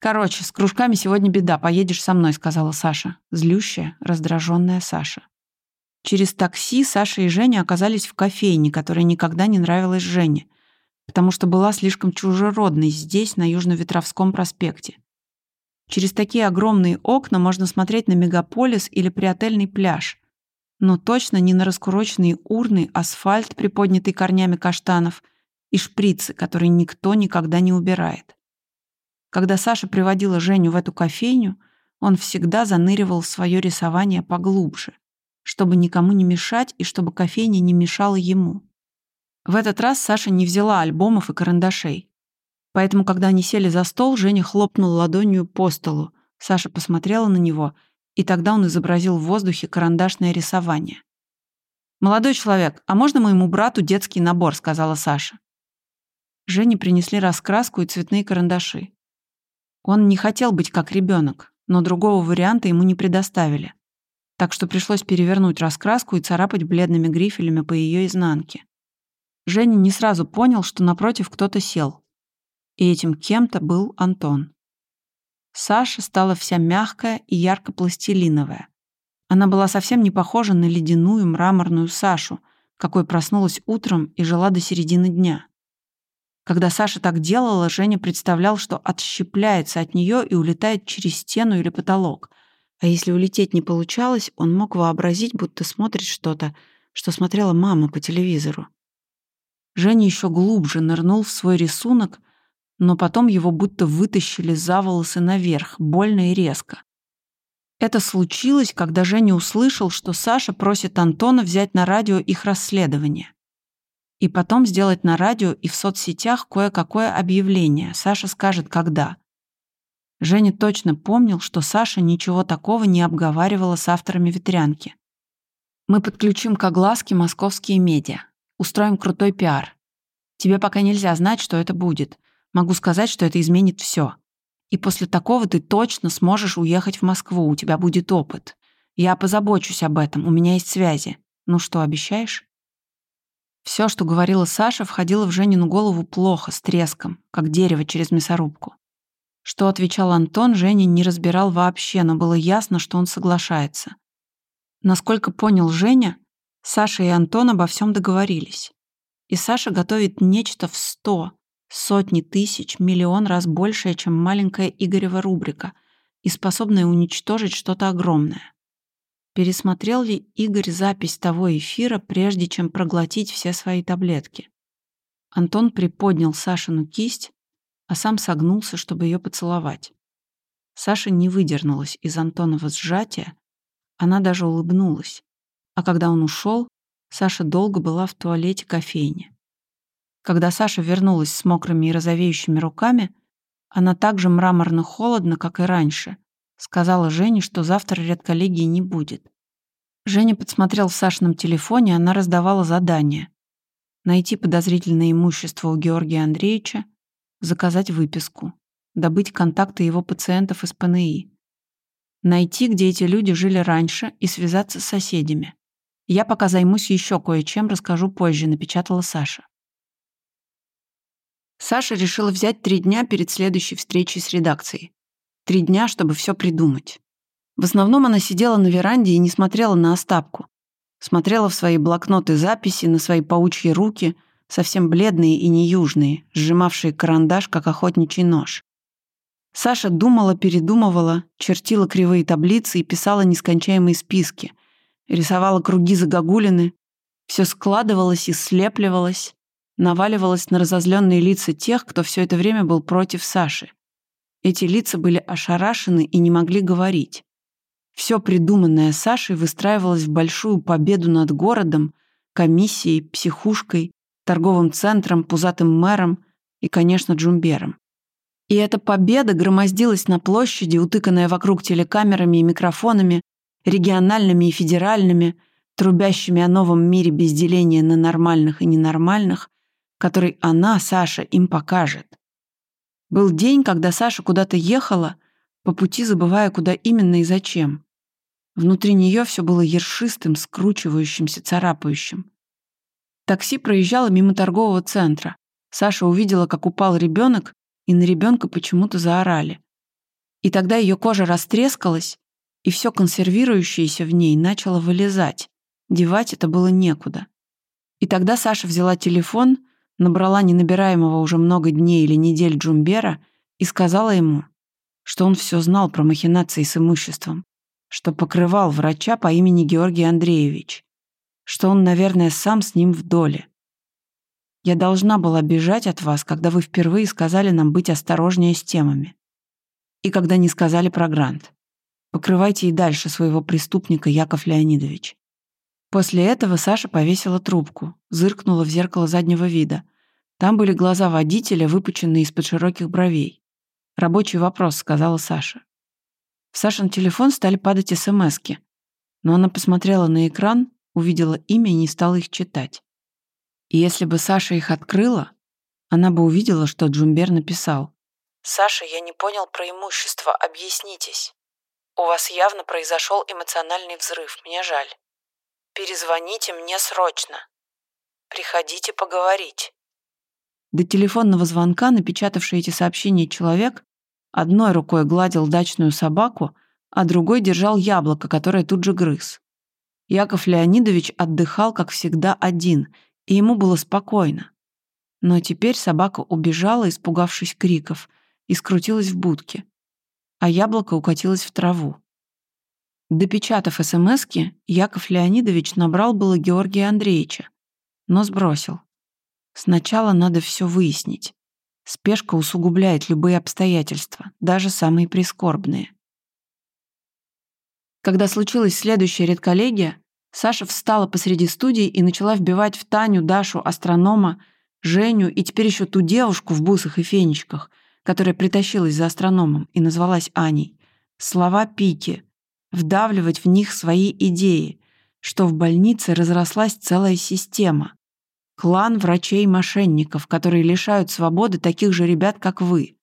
«Короче, с кружками сегодня беда, поедешь со мной», — сказала Саша. Злющая, раздраженная Саша. Через такси Саша и Женя оказались в кофейне, которая никогда не нравилась Жене — потому что была слишком чужеродной здесь, на Южно-Ветровском проспекте. Через такие огромные окна можно смотреть на мегаполис или приотельный пляж, но точно не на раскуроченные урны, асфальт, приподнятый корнями каштанов, и шприцы, которые никто никогда не убирает. Когда Саша приводила Женю в эту кофейню, он всегда заныривал в свое рисование поглубже, чтобы никому не мешать и чтобы кофейня не мешала ему. В этот раз Саша не взяла альбомов и карандашей. Поэтому, когда они сели за стол, Женя хлопнул ладонью по столу. Саша посмотрела на него, и тогда он изобразил в воздухе карандашное рисование. «Молодой человек, а можно моему брату детский набор?» — сказала Саша. Жене принесли раскраску и цветные карандаши. Он не хотел быть как ребенок, но другого варианта ему не предоставили. Так что пришлось перевернуть раскраску и царапать бледными грифелями по ее изнанке. Женя не сразу понял, что напротив кто-то сел. И этим кем-то был Антон. Саша стала вся мягкая и ярко-пластилиновая. Она была совсем не похожа на ледяную мраморную Сашу, какой проснулась утром и жила до середины дня. Когда Саша так делала, Женя представлял, что отщепляется от нее и улетает через стену или потолок. А если улететь не получалось, он мог вообразить, будто смотрит что-то, что смотрела мама по телевизору. Женя еще глубже нырнул в свой рисунок, но потом его будто вытащили за волосы наверх, больно и резко. Это случилось, когда Женя услышал, что Саша просит Антона взять на радио их расследование. И потом сделать на радио и в соцсетях кое-какое объявление. Саша скажет, когда. Женя точно помнил, что Саша ничего такого не обговаривала с авторами «Ветрянки». Мы подключим к огласке московские медиа. Устроим крутой пиар. Тебе пока нельзя знать, что это будет. Могу сказать, что это изменит все. И после такого ты точно сможешь уехать в Москву, у тебя будет опыт. Я позабочусь об этом, у меня есть связи. Ну что, обещаешь? Все, что говорила Саша, входило в Женину голову плохо, с треском, как дерево через мясорубку. Что отвечал Антон, Женя не разбирал вообще, но было ясно, что он соглашается. Насколько понял Женя, Саша и Антон обо всем договорились. И Саша готовит нечто в сто, Сотни тысяч, миллион раз большее, чем маленькая Игорева рубрика и способная уничтожить что-то огромное. Пересмотрел ли Игорь запись того эфира, прежде чем проглотить все свои таблетки? Антон приподнял Сашину кисть, а сам согнулся, чтобы ее поцеловать. Саша не выдернулась из Антонова сжатия, она даже улыбнулась. А когда он ушел, Саша долго была в туалете кофейни. Когда Саша вернулась с мокрыми и розовеющими руками, она так же мраморно холодно, как и раньше, сказала Жене, что завтра редколлегии не будет. Женя подсмотрел в Сашином телефоне, она раздавала задания. Найти подозрительное имущество у Георгия Андреевича, заказать выписку, добыть контакты его пациентов из ПНИ, найти, где эти люди жили раньше, и связаться с соседями. Я пока займусь еще кое-чем, расскажу позже, напечатала Саша. Саша решила взять три дня перед следующей встречей с редакцией. Три дня, чтобы все придумать. В основном она сидела на веранде и не смотрела на Остапку. Смотрела в свои блокноты записи, на свои паучьи руки, совсем бледные и неюжные, сжимавшие карандаш, как охотничий нож. Саша думала, передумывала, чертила кривые таблицы и писала нескончаемые списки, рисовала круги загогулины. Все складывалось и слепливалось, наваливалась на разозленные лица тех, кто все это время был против Саши. Эти лица были ошарашены и не могли говорить. Все придуманное Сашей выстраивалось в большую победу над городом, комиссией, психушкой, торговым центром, пузатым мэром и, конечно, Джумбером. И эта победа громоздилась на площади, утыканная вокруг телекамерами и микрофонами, региональными и федеральными, трубящими о новом мире безделения на нормальных и ненормальных, который она, Саша, им покажет. Был день, когда Саша куда-то ехала, по пути забывая, куда именно и зачем. Внутри нее все было ершистым, скручивающимся, царапающим. Такси проезжало мимо торгового центра. Саша увидела, как упал ребенок, и на ребенка почему-то заорали. И тогда ее кожа растрескалась, и все консервирующееся в ней начало вылезать. Девать это было некуда. И тогда Саша взяла телефон набрала ненабираемого уже много дней или недель Джумбера и сказала ему, что он все знал про махинации с имуществом, что покрывал врача по имени Георгий Андреевич, что он, наверное, сам с ним в доле. Я должна была бежать от вас, когда вы впервые сказали нам быть осторожнее с темами. И когда не сказали про грант. Покрывайте и дальше своего преступника, Яков Леонидович. После этого Саша повесила трубку, зыркнула в зеркало заднего вида. Там были глаза водителя, выпученные из-под широких бровей. «Рабочий вопрос», — сказала Саша. В Сашин телефон стали падать СМСки, но она посмотрела на экран, увидела имя и не стала их читать. И если бы Саша их открыла, она бы увидела, что Джумбер написал. «Саша, я не понял про имущество, объяснитесь. У вас явно произошел эмоциональный взрыв, мне жаль». Перезвоните мне срочно. Приходите поговорить. До телефонного звонка, напечатавший эти сообщения человек, одной рукой гладил дачную собаку, а другой держал яблоко, которое тут же грыз. Яков Леонидович отдыхал, как всегда, один, и ему было спокойно. Но теперь собака убежала, испугавшись криков, и скрутилась в будке, а яблоко укатилось в траву. Допечатав СМСки, Яков Леонидович набрал было Георгия Андреевича, но сбросил. Сначала надо все выяснить. Спешка усугубляет любые обстоятельства, даже самые прискорбные. Когда случилась следующая редколлегия, Саша встала посреди студии и начала вбивать в Таню, Дашу, астронома, Женю и теперь еще ту девушку в бусах и фенечках, которая притащилась за астрономом и назвалась Аней, слова Пики, вдавливать в них свои идеи, что в больнице разрослась целая система. Клан врачей-мошенников, которые лишают свободы таких же ребят, как вы.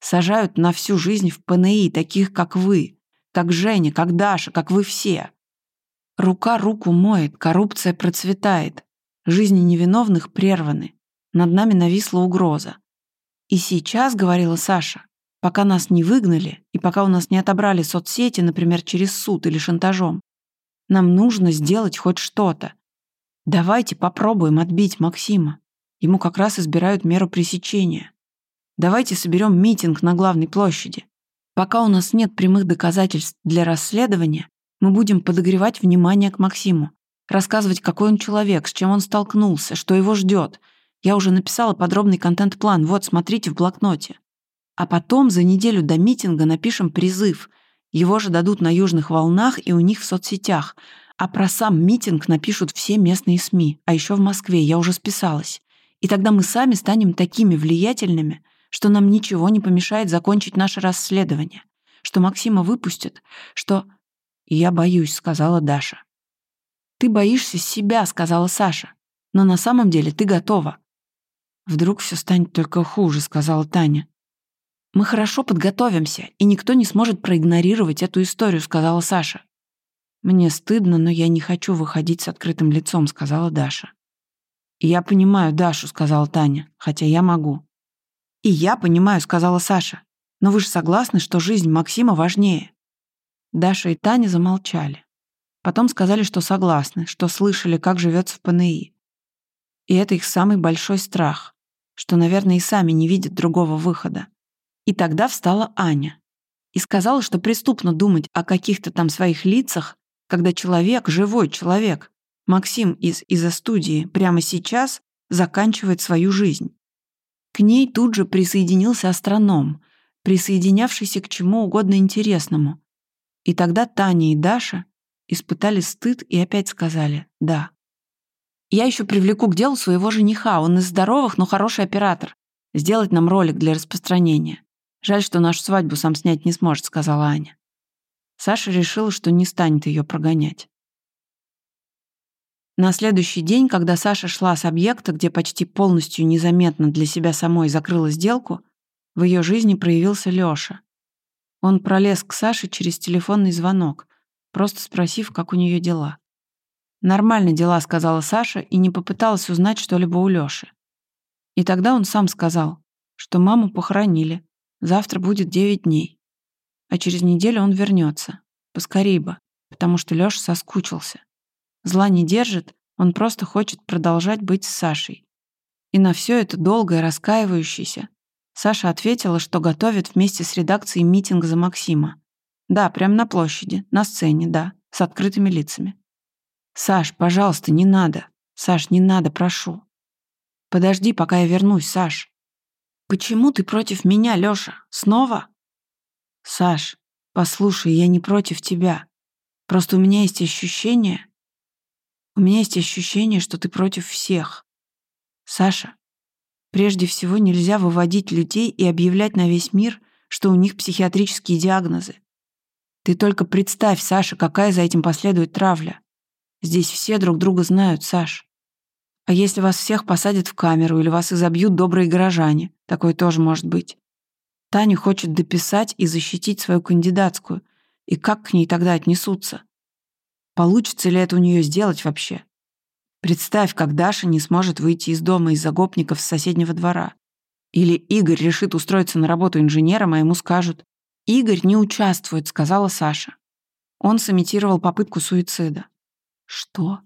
Сажают на всю жизнь в ПНИ таких, как вы. Как Женя, как Даша, как вы все. Рука руку моет, коррупция процветает. Жизни невиновных прерваны. Над нами нависла угроза. И сейчас, говорила Саша, пока нас не выгнали и пока у нас не отобрали соцсети, например, через суд или шантажом, нам нужно сделать хоть что-то. Давайте попробуем отбить Максима. Ему как раз избирают меру пресечения. Давайте соберем митинг на главной площади. Пока у нас нет прямых доказательств для расследования, мы будем подогревать внимание к Максиму, рассказывать, какой он человек, с чем он столкнулся, что его ждет. Я уже написала подробный контент-план, вот, смотрите в блокноте. А потом за неделю до митинга напишем призыв. Его же дадут на южных волнах и у них в соцсетях. А про сам митинг напишут все местные СМИ. А еще в Москве, я уже списалась. И тогда мы сами станем такими влиятельными, что нам ничего не помешает закончить наше расследование, что Максима выпустят, что... «Я боюсь», — сказала Даша. «Ты боишься себя», — сказала Саша. «Но на самом деле ты готова». «Вдруг все станет только хуже», — сказала Таня. «Мы хорошо подготовимся, и никто не сможет проигнорировать эту историю», — сказала Саша. «Мне стыдно, но я не хочу выходить с открытым лицом», — сказала Даша. «Я понимаю Дашу», — сказала Таня, «хотя я могу». «И я понимаю», — сказала Саша. «Но вы же согласны, что жизнь Максима важнее?» Даша и Таня замолчали. Потом сказали, что согласны, что слышали, как живется в ПНИ. И это их самый большой страх, что, наверное, и сами не видят другого выхода. И тогда встала Аня и сказала, что преступно думать о каких-то там своих лицах, когда человек, живой человек, Максим из изо-студии, прямо сейчас заканчивает свою жизнь. К ней тут же присоединился астроном, присоединявшийся к чему угодно интересному. И тогда Таня и Даша испытали стыд и опять сказали «да». «Я еще привлеку к делу своего жениха, он из здоровых, но хороший оператор. Сделать нам ролик для распространения. Жаль, что нашу свадьбу сам снять не сможет», — сказала Аня. Саша решила, что не станет ее прогонять. На следующий день, когда Саша шла с объекта, где почти полностью незаметно для себя самой закрыла сделку, в ее жизни проявился Лёша. Он пролез к Саше через телефонный звонок, просто спросив, как у нее дела. «Нормально дела», — сказала Саша и не попыталась узнать что-либо у Лёши. И тогда он сам сказал, что маму похоронили, завтра будет девять дней, а через неделю он вернется, поскорей бы, потому что Лёша соскучился. Зла не держит, он просто хочет продолжать быть с Сашей. И на все это долгое, раскаивающееся, Саша ответила, что готовит вместе с редакцией митинг за Максима. Да, прямо на площади, на сцене, да, с открытыми лицами. «Саш, пожалуйста, не надо. Саш, не надо, прошу. Подожди, пока я вернусь, Саш. Почему ты против меня, Лёша? Снова?» «Саш, послушай, я не против тебя. Просто у меня есть ощущение, у меня есть ощущение, что ты против всех. Саша, прежде всего нельзя выводить людей и объявлять на весь мир, что у них психиатрические диагнозы. Ты только представь, Саша, какая за этим последует травля. Здесь все друг друга знают, Саш. А если вас всех посадят в камеру или вас изобьют добрые горожане, такое тоже может быть. Таня хочет дописать и защитить свою кандидатскую. И как к ней тогда отнесутся? Получится ли это у нее сделать вообще? Представь, как Даша не сможет выйти из дома из-за гопников с соседнего двора. Или Игорь решит устроиться на работу инженером, а ему скажут «Игорь не участвует», — сказала Саша. Он сымитировал попытку суицида. «Что?»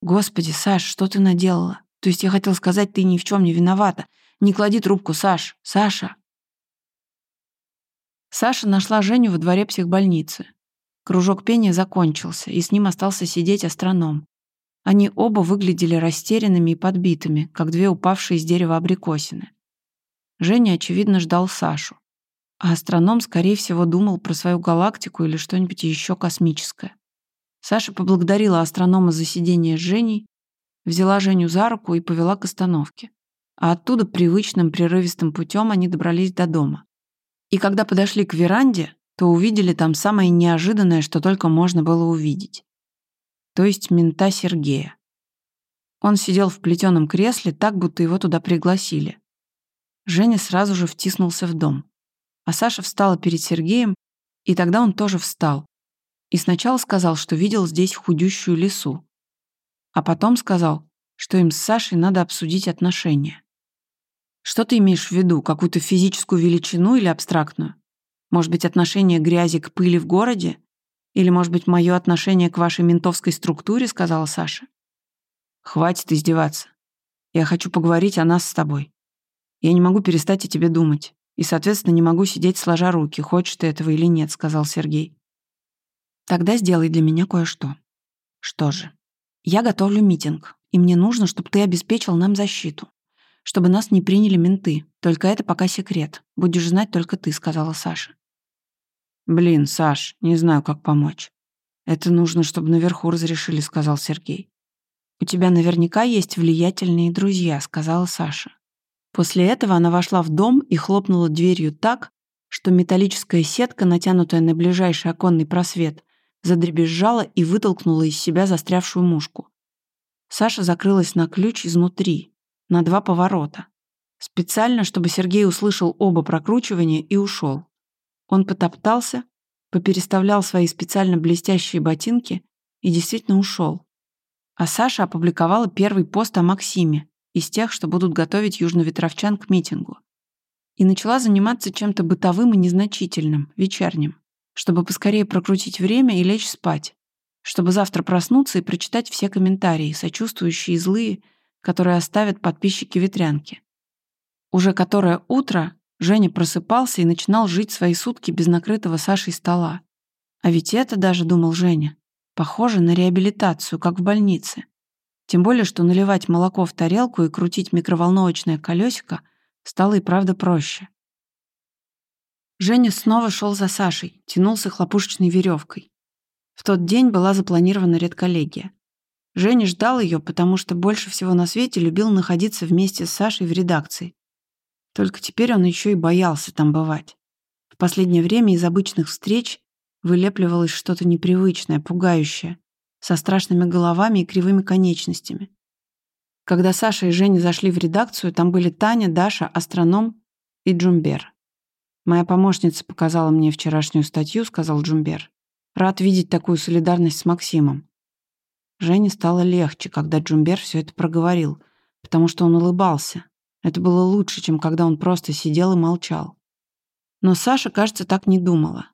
«Господи, Саш, что ты наделала? То есть я хотел сказать, ты ни в чем не виновата. Не клади трубку, Саш. Саша!» Саша нашла Женю во дворе психбольницы. Кружок пения закончился, и с ним остался сидеть астроном. Они оба выглядели растерянными и подбитыми, как две упавшие из дерева абрикосины. Женя, очевидно, ждал Сашу. А астроном, скорее всего, думал про свою галактику или что-нибудь еще космическое. Саша поблагодарила астронома за сидение с Женей, взяла Женю за руку и повела к остановке. А оттуда привычным прерывистым путем они добрались до дома. И когда подошли к веранде, то увидели там самое неожиданное, что только можно было увидеть. То есть мента Сергея. Он сидел в плетеном кресле так, будто его туда пригласили. Женя сразу же втиснулся в дом. А Саша встала перед Сергеем, и тогда он тоже встал. И сначала сказал, что видел здесь худющую лису. А потом сказал, что им с Сашей надо обсудить отношения. Что ты имеешь в виду? Какую-то физическую величину или абстрактную? Может быть, отношение грязи к пыли в городе? Или, может быть, мое отношение к вашей ментовской структуре, сказала Саша. Хватит издеваться. Я хочу поговорить о нас с тобой. Я не могу перестать о тебе думать. И, соответственно, не могу сидеть сложа руки, хочешь ты этого или нет, сказал Сергей. Тогда сделай для меня кое-что. Что же? Я готовлю митинг, и мне нужно, чтобы ты обеспечил нам защиту. Чтобы нас не приняли менты. Только это пока секрет. Будешь знать только ты, сказала Саша. Блин, Саш, не знаю, как помочь. Это нужно, чтобы наверху разрешили, сказал Сергей. У тебя наверняка есть влиятельные друзья, сказала Саша. После этого она вошла в дом и хлопнула дверью так, что металлическая сетка, натянутая на ближайший оконный просвет, задребезжала и вытолкнула из себя застрявшую мушку. Саша закрылась на ключ изнутри, на два поворота. Специально, чтобы Сергей услышал оба прокручивания и ушел. Он потоптался, попереставлял свои специально блестящие ботинки и действительно ушел. А Саша опубликовала первый пост о Максиме, из тех, что будут готовить южноветровчан к митингу. И начала заниматься чем-то бытовым и незначительным, вечерним, чтобы поскорее прокрутить время и лечь спать, чтобы завтра проснуться и прочитать все комментарии, сочувствующие и злые, которые оставят подписчики ветрянки. Уже которое утро Женя просыпался и начинал жить свои сутки без накрытого Сашей стола. А ведь это даже, думал Женя, похоже на реабилитацию, как в больнице. Тем более, что наливать молоко в тарелку и крутить микроволновочное колесико стало и правда проще. Женя снова шел за Сашей, тянулся хлопушечной веревкой. В тот день была запланирована редколлегия. Женя ждал ее, потому что больше всего на свете любил находиться вместе с Сашей в редакции. Только теперь он еще и боялся там бывать. В последнее время из обычных встреч вылепливалось что-то непривычное, пугающее со страшными головами и кривыми конечностями. Когда Саша и Женя зашли в редакцию, там были Таня, Даша, астроном и Джумбер. «Моя помощница показала мне вчерашнюю статью», — сказал Джумбер. «Рад видеть такую солидарность с Максимом». Жене стало легче, когда Джумбер все это проговорил, потому что он улыбался. Это было лучше, чем когда он просто сидел и молчал. Но Саша, кажется, так не думала.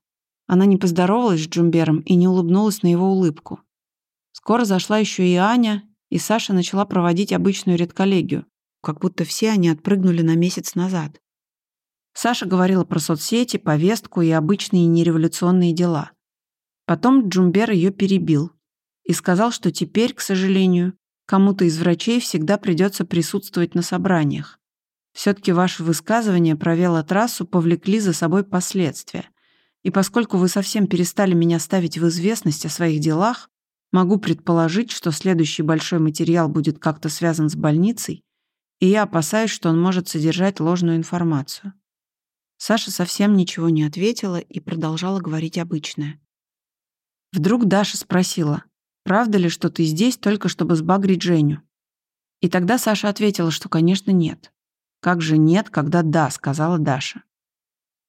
Она не поздоровалась с Джумбером и не улыбнулась на его улыбку. Скоро зашла еще и Аня, и Саша начала проводить обычную редколлегию, как будто все они отпрыгнули на месяц назад. Саша говорила про соцсети, повестку и обычные нереволюционные дела. Потом Джумбер ее перебил и сказал, что теперь, к сожалению, кому-то из врачей всегда придется присутствовать на собраниях. Все-таки ваши высказывания про велотрассу повлекли за собой последствия. И поскольку вы совсем перестали меня ставить в известность о своих делах, Могу предположить, что следующий большой материал будет как-то связан с больницей, и я опасаюсь, что он может содержать ложную информацию. Саша совсем ничего не ответила и продолжала говорить обычное. Вдруг Даша спросила, правда ли, что ты здесь только чтобы сбагрить Женю? И тогда Саша ответила, что, конечно, нет. Как же нет, когда да, сказала Даша.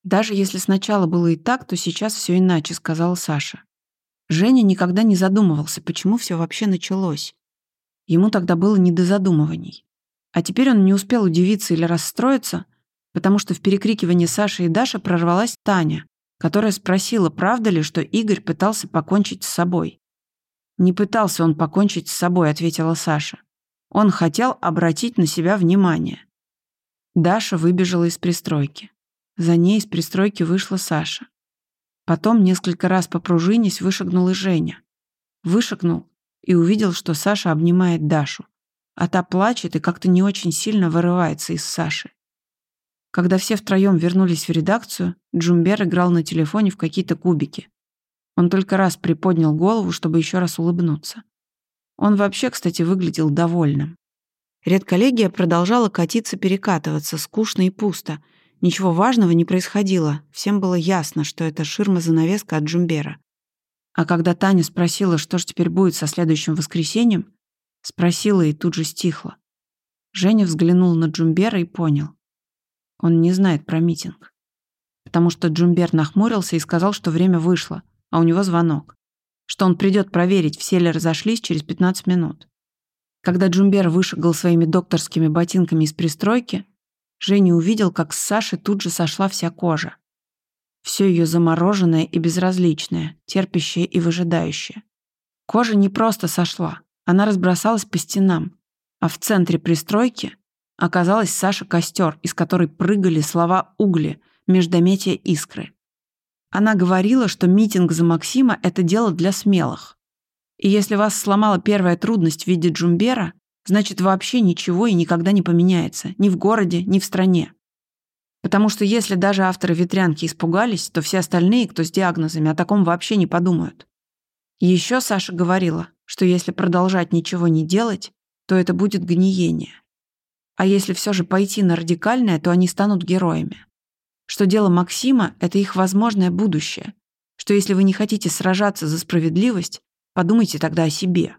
Даже если сначала было и так, то сейчас все иначе, сказала Саша. Женя никогда не задумывался, почему все вообще началось. Ему тогда было не до задумываний. А теперь он не успел удивиться или расстроиться, потому что в перекрикивании Саши и Даша прорвалась Таня, которая спросила, правда ли, что Игорь пытался покончить с собой. «Не пытался он покончить с собой», — ответила Саша. «Он хотел обратить на себя внимание». Даша выбежала из пристройки. За ней из пристройки вышла Саша. Потом, несколько раз попружинясь, вышагнул и Женя. Вышагнул и увидел, что Саша обнимает Дашу. А та плачет и как-то не очень сильно вырывается из Саши. Когда все втроем вернулись в редакцию, Джумбер играл на телефоне в какие-то кубики. Он только раз приподнял голову, чтобы еще раз улыбнуться. Он вообще, кстати, выглядел довольным. Редколлегия продолжала катиться-перекатываться, скучно и пусто. Ничего важного не происходило. Всем было ясно, что это ширма-занавеска от Джумбера. А когда Таня спросила, что же теперь будет со следующим воскресеньем, спросила и тут же стихла. Женя взглянул на Джумбера и понял. Он не знает про митинг. Потому что Джумбер нахмурился и сказал, что время вышло, а у него звонок. Что он придет проверить, все ли разошлись через 15 минут. Когда Джумбер вышагал своими докторскими ботинками из пристройки, Женя увидел, как с Саши тут же сошла вся кожа. Все ее замороженное и безразличное, терпящее и выжидающее. Кожа не просто сошла, она разбросалась по стенам, а в центре пристройки оказалась Саша костер, из которой прыгали слова угли, междометия искры. Она говорила, что митинг за Максима – это дело для смелых. И если вас сломала первая трудность в виде Джумбера, значит вообще ничего и никогда не поменяется, ни в городе, ни в стране. Потому что если даже авторы «Ветрянки» испугались, то все остальные, кто с диагнозами, о таком вообще не подумают. еще Саша говорила, что если продолжать ничего не делать, то это будет гниение. А если все же пойти на радикальное, то они станут героями. Что дело Максима – это их возможное будущее. Что если вы не хотите сражаться за справедливость, подумайте тогда о себе.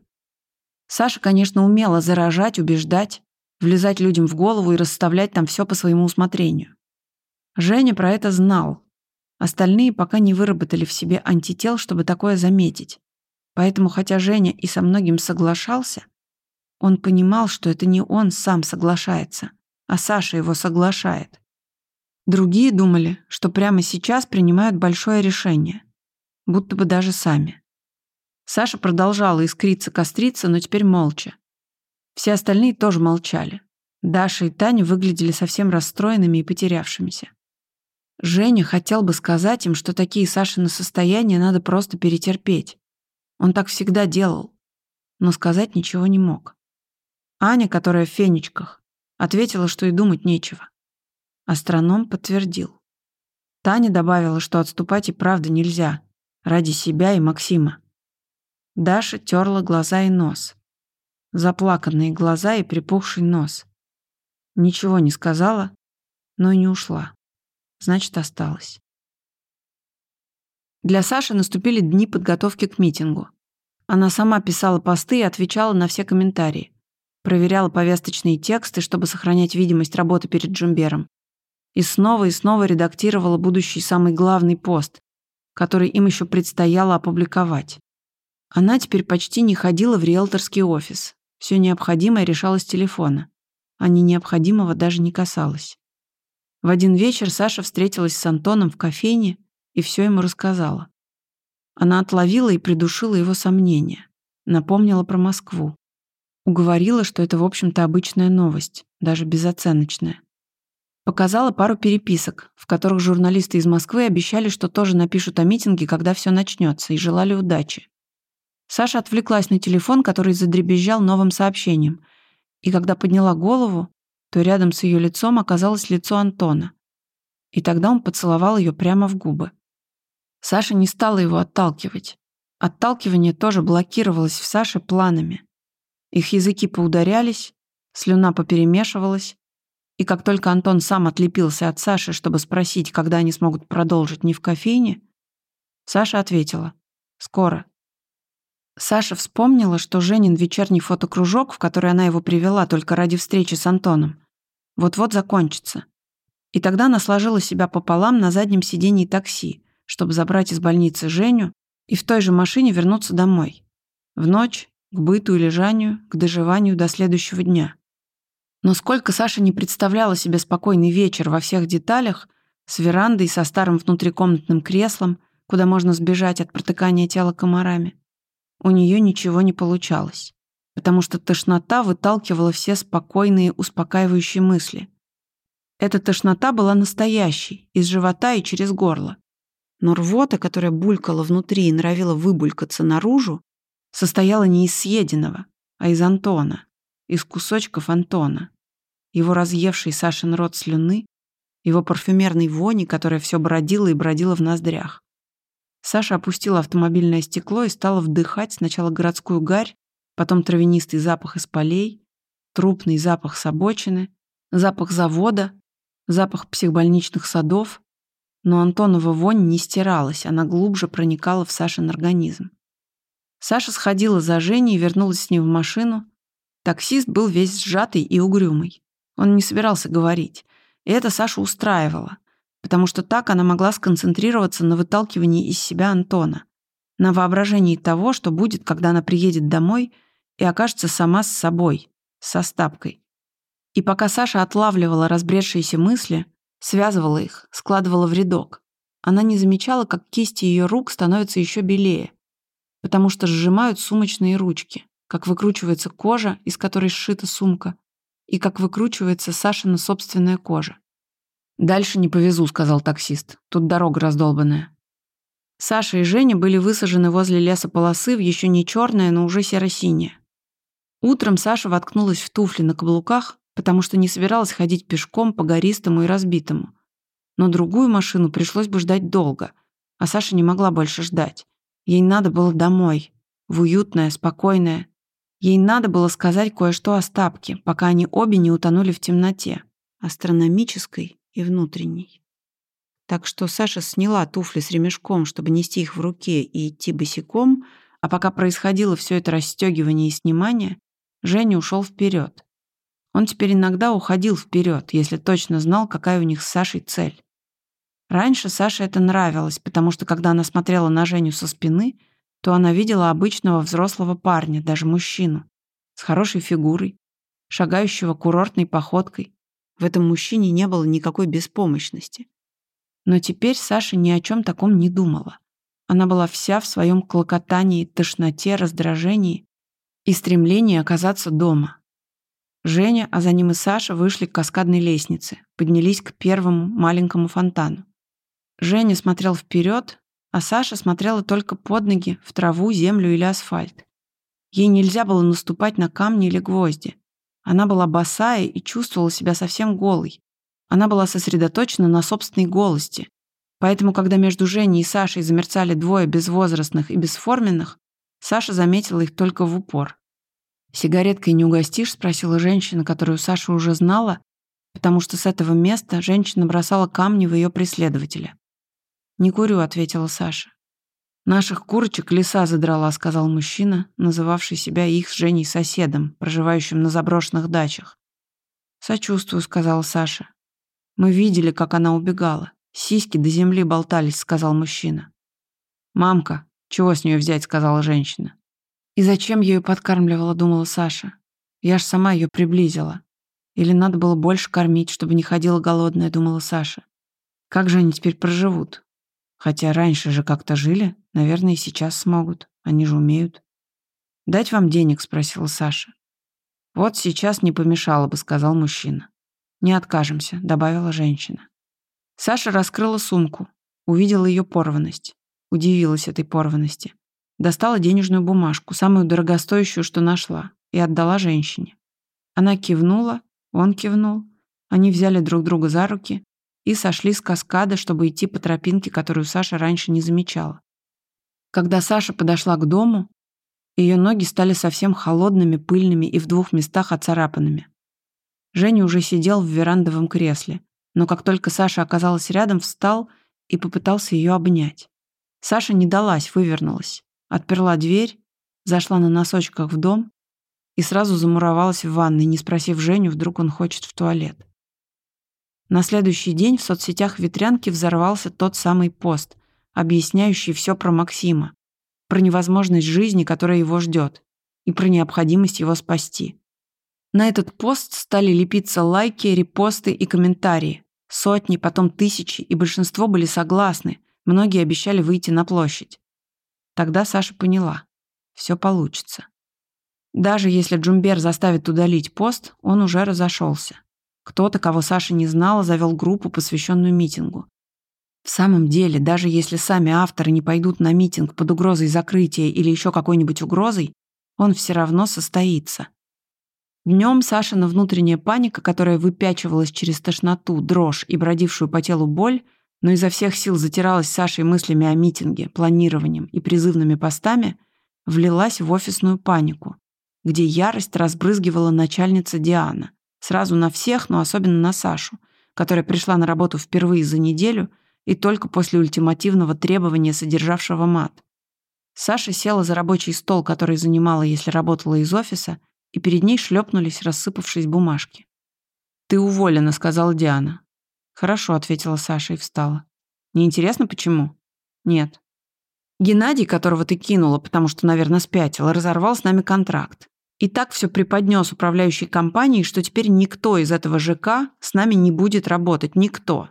Саша, конечно, умела заражать, убеждать, влезать людям в голову и расставлять там все по своему усмотрению. Женя про это знал. Остальные пока не выработали в себе антител, чтобы такое заметить. Поэтому, хотя Женя и со многим соглашался, он понимал, что это не он сам соглашается, а Саша его соглашает. Другие думали, что прямо сейчас принимают большое решение, будто бы даже сами. Саша продолжала искриться-костриться, но теперь молча. Все остальные тоже молчали. Даша и Таня выглядели совсем расстроенными и потерявшимися. Женя хотел бы сказать им, что такие Сашины состояния надо просто перетерпеть. Он так всегда делал, но сказать ничего не мог. Аня, которая в фенечках, ответила, что и думать нечего. Астроном подтвердил. Таня добавила, что отступать и правда нельзя. Ради себя и Максима. Даша терла глаза и нос. Заплаканные глаза и припухший нос. Ничего не сказала, но и не ушла. Значит, осталась. Для Саши наступили дни подготовки к митингу. Она сама писала посты и отвечала на все комментарии проверяла повесточные тексты, чтобы сохранять видимость работы перед Джумбером. И снова и снова редактировала будущий самый главный пост, который им еще предстояло опубликовать. Она теперь почти не ходила в риэлторский офис. Все необходимое решалось телефона, а не необходимого даже не касалось. В один вечер Саша встретилась с Антоном в кофейне и все ему рассказала. Она отловила и придушила его сомнения, напомнила про Москву. Уговорила, что это, в общем-то, обычная новость, даже безоценочная. Показала пару переписок, в которых журналисты из Москвы обещали, что тоже напишут о митинге, когда все начнется, и желали удачи. Саша отвлеклась на телефон, который задребезжал новым сообщением. И когда подняла голову, то рядом с ее лицом оказалось лицо Антона. И тогда он поцеловал ее прямо в губы. Саша не стала его отталкивать. Отталкивание тоже блокировалось в Саше планами. Их языки поударялись, слюна поперемешивалась, и как только Антон сам отлепился от Саши, чтобы спросить, когда они смогут продолжить не в кофейне, Саша ответила «Скоро». Саша вспомнила, что Женин вечерний фотокружок, в который она его привела только ради встречи с Антоном, вот-вот закончится. И тогда она сложила себя пополам на заднем сидении такси, чтобы забрать из больницы Женю и в той же машине вернуться домой. В ночь, к быту и лежанию, к доживанию до следующего дня. Но сколько Саша не представляла себе спокойный вечер во всех деталях, с верандой, со старым внутрикомнатным креслом, куда можно сбежать от протыкания тела комарами. У нее ничего не получалось, потому что тошнота выталкивала все спокойные, успокаивающие мысли. Эта тошнота была настоящей, из живота и через горло. Но рвота, которая булькала внутри и норовила выбулькаться наружу, состояла не из съеденного, а из Антона, из кусочков Антона. Его разъевший Сашин рот слюны, его парфюмерной вони, которая все бродила и бродила в ноздрях. Саша опустила автомобильное стекло и стала вдыхать сначала городскую гарь, потом травянистый запах из полей, трупный запах с обочины, запах завода, запах психбольничных садов, но Антонова вонь не стиралась, она глубже проникала в Сашин организм. Саша сходила за Женей и вернулась с ним в машину. Таксист был весь сжатый и угрюмый. Он не собирался говорить. И это Сашу устраивало, потому что так она могла сконцентрироваться на выталкивании из себя Антона, на воображении того, что будет, когда она приедет домой и окажется сама с собой, со Стапкой. И пока Саша отлавливала разбредшиеся мысли, связывала их, складывала в рядок. Она не замечала, как кисти ее рук становятся еще белее, потому что сжимают сумочные ручки, как выкручивается кожа, из которой сшита сумка, и как выкручивается Сашина собственная кожа. «Дальше не повезу», — сказал таксист. «Тут дорога раздолбанная». Саша и Женя были высажены возле лесополосы в еще не черное, но уже серо-синее. Утром Саша воткнулась в туфли на каблуках, потому что не собиралась ходить пешком по гористому и разбитому. Но другую машину пришлось бы ждать долго, а Саша не могла больше ждать. Ей надо было домой, в уютное, спокойное. Ей надо было сказать кое-что о Стапке, пока они обе не утонули в темноте, астрономической и внутренней. Так что Саша сняла туфли с ремешком, чтобы нести их в руке и идти босиком, а пока происходило все это расстегивание и снимание, Женя ушел вперед. Он теперь иногда уходил вперед, если точно знал, какая у них с Сашей цель. Раньше Саше это нравилось, потому что когда она смотрела на Женю со спины, то она видела обычного взрослого парня, даже мужчину, с хорошей фигурой, шагающего курортной походкой. В этом мужчине не было никакой беспомощности. Но теперь Саша ни о чем таком не думала. Она была вся в своем клокотании, тошноте, раздражении и стремлении оказаться дома, Женя, а за ним и Саша вышли к каскадной лестнице, поднялись к первому маленькому фонтану. Женя смотрел вперед, а Саша смотрела только под ноги, в траву, землю или асфальт. Ей нельзя было наступать на камни или гвозди. Она была босая и чувствовала себя совсем голой. Она была сосредоточена на собственной голости. Поэтому, когда между Женей и Сашей замерцали двое безвозрастных и бесформенных, Саша заметила их только в упор. «Сигареткой не угостишь?» — спросила женщина, которую Саша уже знала, потому что с этого места женщина бросала камни в ее преследователя. «Не курю», — ответила Саша. «Наших курочек лиса задрала», — сказал мужчина, называвший себя их с Женей соседом, проживающим на заброшенных дачах. «Сочувствую», — сказала Саша. «Мы видели, как она убегала. Сиськи до земли болтались», — сказал мужчина. «Мамка, чего с нее взять?» — сказала женщина. И зачем я ее подкармливала, думала Саша. Я ж сама ее приблизила. Или надо было больше кормить, чтобы не ходила голодная, думала Саша. Как же они теперь проживут? Хотя раньше же как-то жили, наверное, и сейчас смогут. Они же умеют. «Дать вам денег?» — спросила Саша. «Вот сейчас не помешало бы», — сказал мужчина. «Не откажемся», — добавила женщина. Саша раскрыла сумку, увидела ее порванность. Удивилась этой порванности. Достала денежную бумажку, самую дорогостоящую, что нашла, и отдала женщине. Она кивнула, он кивнул. Они взяли друг друга за руки и сошли с каскада, чтобы идти по тропинке, которую Саша раньше не замечала. Когда Саша подошла к дому, ее ноги стали совсем холодными, пыльными и в двух местах оцарапанными. Женя уже сидел в верандовом кресле, но как только Саша оказалась рядом, встал и попытался ее обнять. Саша не далась, вывернулась. Отперла дверь, зашла на носочках в дом и сразу замуровалась в ванной, не спросив Женю, вдруг он хочет в туалет. На следующий день в соцсетях ветрянки взорвался тот самый пост, объясняющий все про Максима, про невозможность жизни, которая его ждет, и про необходимость его спасти. На этот пост стали лепиться лайки, репосты и комментарии. Сотни, потом тысячи, и большинство были согласны. Многие обещали выйти на площадь. Тогда Саша поняла. Все получится. Даже если Джумбер заставит удалить пост, он уже разошелся. Кто-то, кого Саша не знала, завел группу, посвященную митингу. В самом деле, даже если сами авторы не пойдут на митинг под угрозой закрытия или еще какой-нибудь угрозой, он все равно состоится. Днем Сашина внутренняя паника, которая выпячивалась через тошноту, дрожь и бродившую по телу боль, но изо всех сил затиралась Сашей мыслями о митинге, планированием и призывными постами, влилась в офисную панику, где ярость разбрызгивала начальница Диана. Сразу на всех, но особенно на Сашу, которая пришла на работу впервые за неделю и только после ультимативного требования, содержавшего мат. Саша села за рабочий стол, который занимала, если работала из офиса, и перед ней шлепнулись, рассыпавшись бумажки. «Ты уволена», — сказала Диана. «Хорошо», — ответила Саша и встала. «Неинтересно, почему?» «Нет». «Геннадий, которого ты кинула, потому что, наверное, спятила, разорвал с нами контракт. И так все преподнес управляющей компанией, что теперь никто из этого ЖК с нами не будет работать. Никто.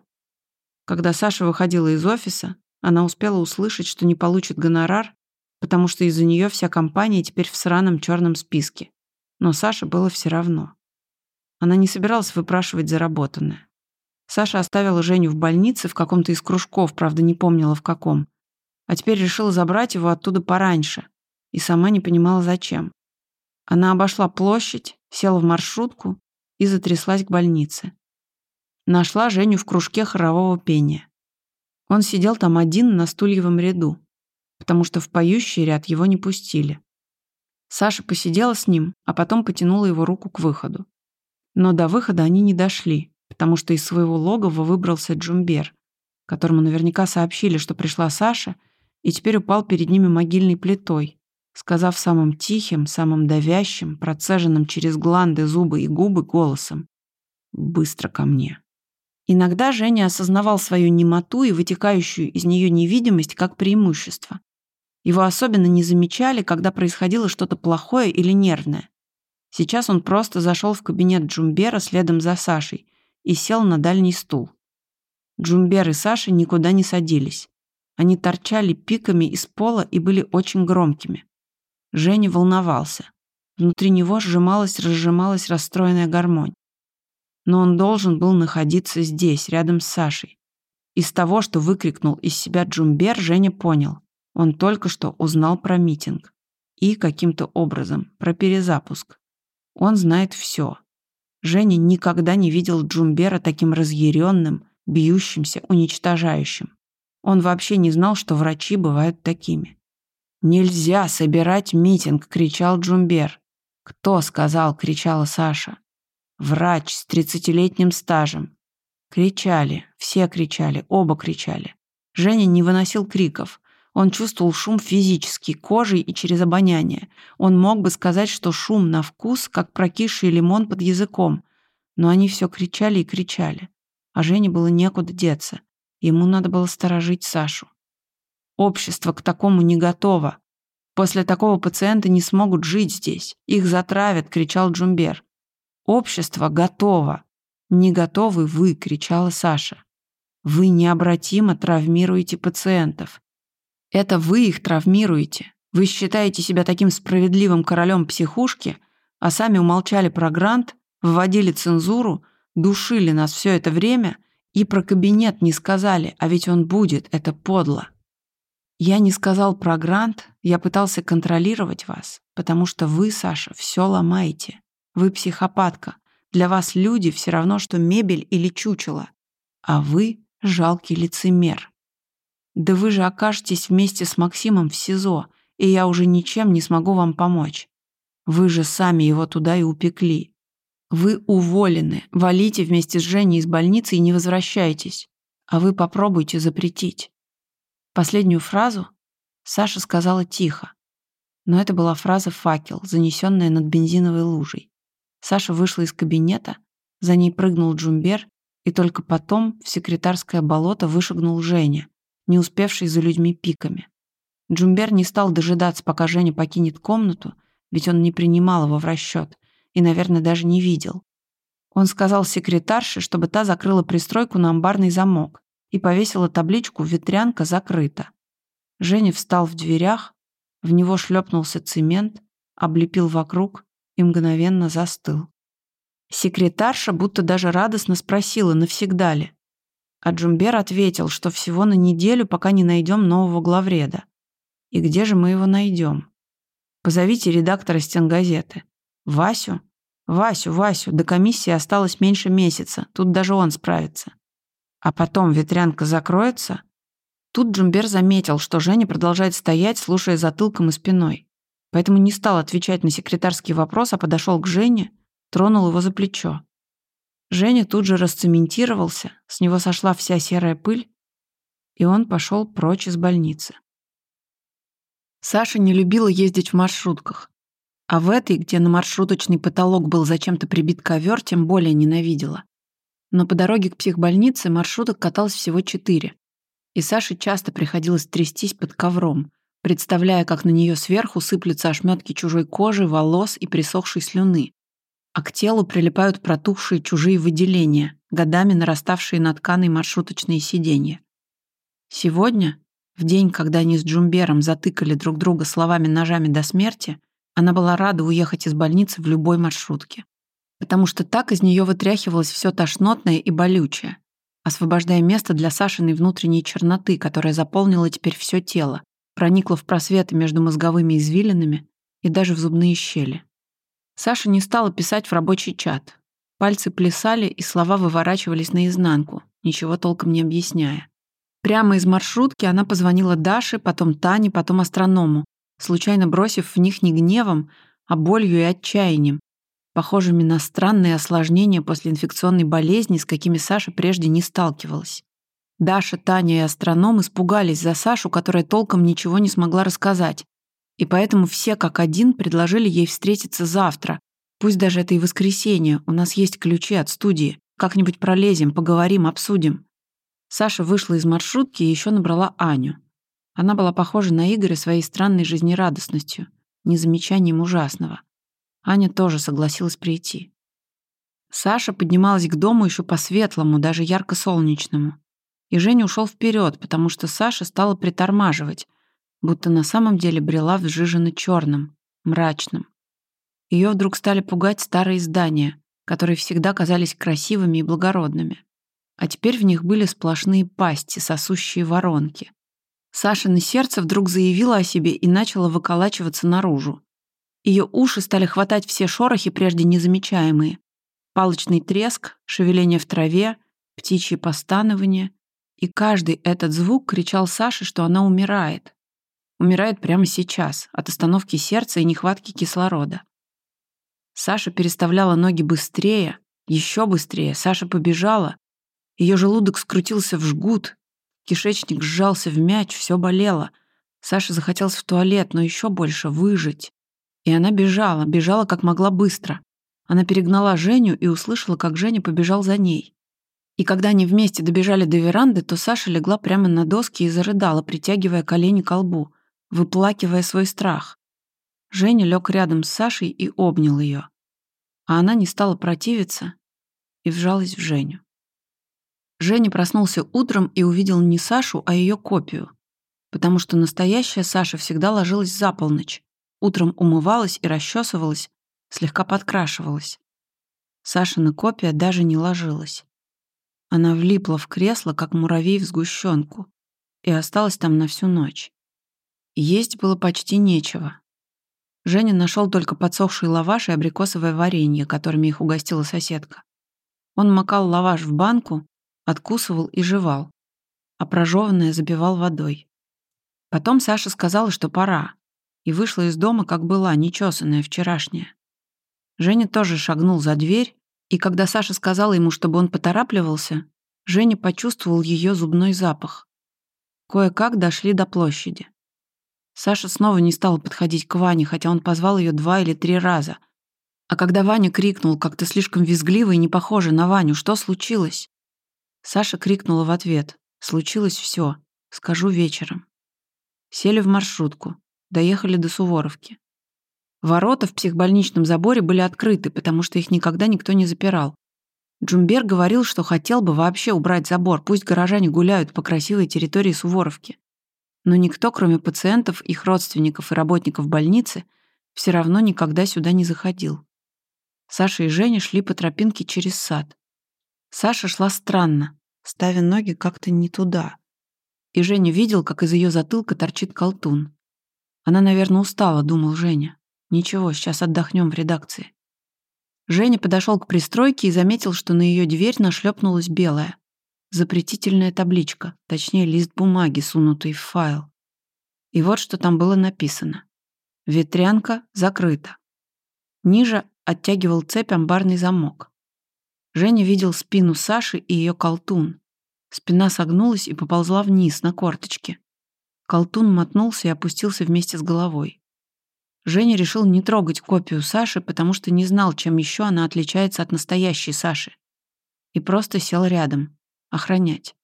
Когда Саша выходила из офиса, она успела услышать, что не получит гонорар, потому что из-за нее вся компания теперь в сраном черном списке. Но Саше было все равно. Она не собиралась выпрашивать заработанное. Саша оставила Женю в больнице в каком-то из кружков, правда, не помнила в каком. А теперь решила забрать его оттуда пораньше. И сама не понимала, зачем. Она обошла площадь, села в маршрутку и затряслась к больнице. Нашла Женю в кружке хорового пения. Он сидел там один на стульевом ряду, потому что в поющий ряд его не пустили. Саша посидела с ним, а потом потянула его руку к выходу. Но до выхода они не дошли, потому что из своего логова выбрался Джумбер, которому наверняка сообщили, что пришла Саша, и теперь упал перед ними могильной плитой, сказав самым тихим, самым давящим, процеженным через гланды, зубы и губы голосом «Быстро ко мне». Иногда Женя осознавал свою немоту и вытекающую из нее невидимость как преимущество. Его особенно не замечали, когда происходило что-то плохое или нервное. Сейчас он просто зашел в кабинет Джумбера следом за Сашей и сел на дальний стул. Джумбер и Саша никуда не садились. Они торчали пиками из пола и были очень громкими. Женя волновался. Внутри него сжималась-разжималась расстроенная гармонь. Но он должен был находиться здесь, рядом с Сашей. Из того, что выкрикнул из себя Джумбер, Женя понял. Он только что узнал про митинг. И каким-то образом про перезапуск. Он знает все. Женя никогда не видел Джумбера таким разъяренным, бьющимся, уничтожающим. Он вообще не знал, что врачи бывают такими. «Нельзя собирать митинг!» — кричал Джумбер. «Кто сказал?» — кричала Саша. «Врач с тридцатилетним стажем». Кричали, все кричали, оба кричали. Женя не выносил криков. Он чувствовал шум физически, кожей и через обоняние. Он мог бы сказать, что шум на вкус, как прокисший лимон под языком. Но они все кричали и кричали. А Жене было некуда деться. Ему надо было сторожить Сашу. Общество к такому не готово. После такого пациенты не смогут жить здесь. Их затравят, кричал Джумбер. Общество готово. Не готовы вы, кричала Саша. Вы необратимо травмируете пациентов. Это вы их травмируете. Вы считаете себя таким справедливым королем психушки, а сами умолчали про грант, вводили цензуру, душили нас все это время и про кабинет не сказали, а ведь он будет, это подло. Я не сказал про грант, я пытался контролировать вас, потому что вы, Саша, все ломаете. Вы психопатка. Для вас люди все равно, что мебель или чучело. А вы жалкий лицемер. Да вы же окажетесь вместе с Максимом в СИЗО, и я уже ничем не смогу вам помочь. Вы же сами его туда и упекли. Вы уволены, валите вместе с Женей из больницы и не возвращайтесь. А вы попробуйте запретить. Последнюю фразу Саша сказала тихо, но это была фраза «факел», занесенная над бензиновой лужей. Саша вышла из кабинета, за ней прыгнул Джумбер, и только потом в секретарское болото вышагнул Женя, не успевший за людьми пиками. Джумбер не стал дожидаться, пока Женя покинет комнату, ведь он не принимал его в расчет и, наверное, даже не видел. Он сказал секретарше, чтобы та закрыла пристройку на амбарный замок и повесила табличку «Ветрянка закрыта». Женя встал в дверях, в него шлепнулся цемент, облепил вокруг и мгновенно застыл. Секретарша будто даже радостно спросила, навсегда ли. А Джумбер ответил, что всего на неделю, пока не найдем нового главреда. И где же мы его найдем? Позовите редактора стенгазеты. Васю? Васю, Васю, до комиссии осталось меньше месяца, тут даже он справится. А потом ветрянка закроется? Тут Джумбер заметил, что Женя продолжает стоять, слушая затылком и спиной. Поэтому не стал отвечать на секретарский вопрос, а подошел к Жене, тронул его за плечо. Женя тут же расцементировался, с него сошла вся серая пыль, и он пошел прочь из больницы. Саша не любила ездить в маршрутках, а в этой, где на маршруточный потолок был зачем-то прибит ковер, тем более ненавидела. Но по дороге к психбольнице маршруток каталось всего четыре, и Саше часто приходилось трястись под ковром, представляя, как на нее сверху сыплются ошметки чужой кожи, волос и присохшей слюны, а к телу прилипают протухшие чужие выделения, годами нараставшие на тканой маршруточные сиденья. Сегодня, в день, когда они с Джумбером затыкали друг друга словами-ножами до смерти, она была рада уехать из больницы в любой маршрутке. Потому что так из нее вытряхивалось все тошнотное и болючее, освобождая место для Сашиной внутренней черноты, которая заполнила теперь все тело, проникла в просветы между мозговыми извилинами и даже в зубные щели. Саша не стала писать в рабочий чат. Пальцы плясали, и слова выворачивались наизнанку, ничего толком не объясняя. Прямо из маршрутки она позвонила Даше, потом Тане, потом астроному, случайно бросив в них не гневом, а болью и отчаянием, похожими на странные осложнения после инфекционной болезни, с какими Саша прежде не сталкивалась. Даша, Таня и астроном испугались за Сашу, которая толком ничего не смогла рассказать, и поэтому все как один предложили ей встретиться завтра. Пусть даже это и воскресенье, у нас есть ключи от студии. Как-нибудь пролезем, поговорим, обсудим. Саша вышла из маршрутки и еще набрала Аню. Она была похожа на Игоря своей странной жизнерадостностью, незамечанием ужасного. Аня тоже согласилась прийти. Саша поднималась к дому еще по-светлому, даже ярко-солнечному. И Женя ушел вперед, потому что Саша стала притормаживать, будто на самом деле брела в сжиженно черном, мрачном. Ее вдруг стали пугать старые здания, которые всегда казались красивыми и благородными. А теперь в них были сплошные пасти, сосущие воронки. Сашино сердце вдруг заявило о себе и начало выколачиваться наружу. Ее уши стали хватать все шорохи, прежде незамечаемые. Палочный треск, шевеление в траве, птичье постанование. И каждый этот звук кричал Саше, что она умирает, умирает прямо сейчас от остановки сердца и нехватки кислорода. Саша переставляла ноги быстрее, еще быстрее. Саша побежала. Ее желудок скрутился в жгут, кишечник сжался в мяч, все болело. Саше захотелось в туалет, но еще больше выжить. И она бежала, бежала как могла быстро. Она перегнала Женю и услышала, как Женя побежал за ней. И когда они вместе добежали до веранды, то Саша легла прямо на доски и зарыдала, притягивая колени к лбу выплакивая свой страх. Женя лег рядом с Сашей и обнял ее. А она не стала противиться и вжалась в Женю. Женя проснулся утром и увидел не Сашу, а ее копию, потому что настоящая Саша всегда ложилась за полночь, утром умывалась и расчесывалась, слегка подкрашивалась. Сашина копия даже не ложилась. Она влипла в кресло, как муравей в сгущенку, и осталась там на всю ночь. Есть было почти нечего. Женя нашел только подсохший лаваш и абрикосовое варенье, которыми их угостила соседка. Он макал лаваш в банку, откусывал и жевал, а прожеванное забивал водой. Потом Саша сказала, что пора, и вышла из дома, как была, нечесанная вчерашняя. Женя тоже шагнул за дверь, и когда Саша сказала ему, чтобы он поторапливался, Женя почувствовал ее зубной запах. Кое-как дошли до площади. Саша снова не стала подходить к Ване, хотя он позвал ее два или три раза. А когда Ваня крикнул, как-то слишком визгливо и не похоже на Ваню, что случилось? Саша крикнула в ответ. Случилось все. Скажу вечером. Сели в маршрутку. Доехали до Суворовки. Ворота в психбольничном заборе были открыты, потому что их никогда никто не запирал. Джумбер говорил, что хотел бы вообще убрать забор, пусть горожане гуляют по красивой территории Суворовки. Но никто, кроме пациентов, их родственников и работников больницы, все равно никогда сюда не заходил. Саша и Женя шли по тропинке через сад. Саша шла странно, ставя ноги как-то не туда. И Женя видел, как из ее затылка торчит колтун. Она, наверное, устала, думал Женя. Ничего, сейчас отдохнем в редакции. Женя подошел к пристройке и заметил, что на ее дверь нашлепнулась белая. Запретительная табличка, точнее лист бумаги, сунутый в файл. И вот что там было написано. Ветрянка закрыта. Ниже оттягивал цепь амбарный замок. Женя видел спину Саши и ее колтун. Спина согнулась и поползла вниз на корточки. Колтун мотнулся и опустился вместе с головой. Женя решил не трогать копию Саши, потому что не знал, чем еще она отличается от настоящей Саши. И просто сел рядом, охранять.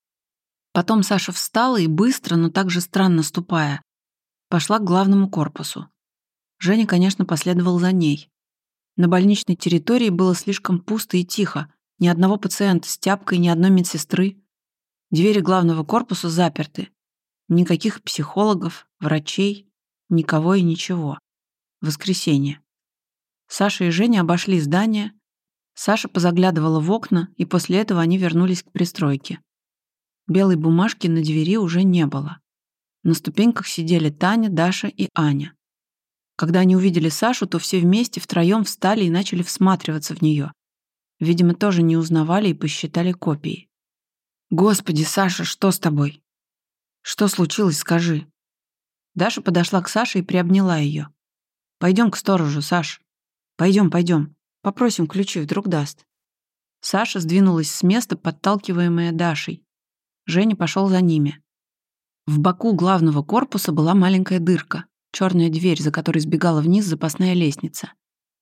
Потом Саша встала и быстро, но также странно ступая, пошла к главному корпусу. Женя, конечно, последовал за ней. На больничной территории было слишком пусто и тихо, ни одного пациента с тяпкой, ни одной медсестры. Двери главного корпуса заперты. Никаких психологов, врачей, никого и ничего. Воскресенье. Саша и Женя обошли здание. Саша позаглядывала в окна, и после этого они вернулись к пристройке. Белой бумажки на двери уже не было. На ступеньках сидели Таня, Даша и Аня. Когда они увидели Сашу, то все вместе втроем встали и начали всматриваться в нее. Видимо, тоже не узнавали и посчитали копии. «Господи, Саша, что с тобой? Что случилось, скажи?» Даша подошла к Саше и приобняла ее. Пойдем к сторожу, Саш. Пойдем, пойдем. Попросим ключи, вдруг даст. Саша сдвинулась с места, подталкиваемая Дашей. Женя пошел за ними. В боку главного корпуса была маленькая дырка, черная дверь, за которой сбегала вниз запасная лестница.